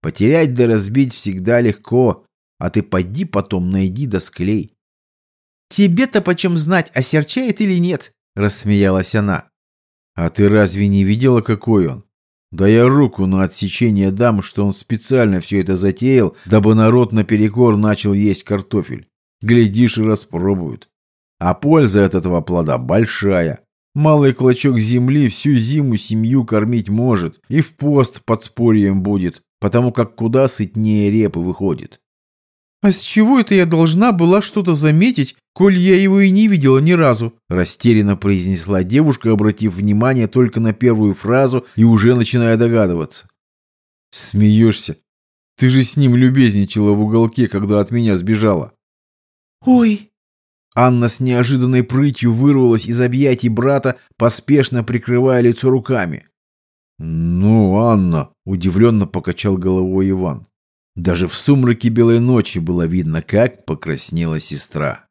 Speaker 1: Потерять да разбить всегда легко, а ты поди потом найди да склей.
Speaker 2: «Тебе-то почем знать, осерчает или нет?» – рассмеялась она.
Speaker 1: «А ты разве не видела, какой он? Да я руку на отсечение дам, что он специально все это затеял, дабы народ наперекор начал есть картофель. Глядишь и распробуют. А польза от этого плода большая. Малый клочок земли всю зиму семью кормить может и в пост под спорьем будет, потому как куда сытнее репы выходит.
Speaker 2: «А с чего это я должна была что-то заметить, коль я его и не видела ни разу?»
Speaker 1: Растерянно произнесла девушка, обратив внимание только на первую фразу и уже начиная догадываться. «Смеешься? Ты же с ним любезничала в уголке, когда от меня сбежала».
Speaker 2: «Ой!»
Speaker 1: Анна с неожиданной прытью вырвалась из объятий брата, поспешно прикрывая лицо руками. «Ну, Анна!» – удивленно покачал головой Иван. Даже в сумраке белой ночи было видно, как покраснела сестра.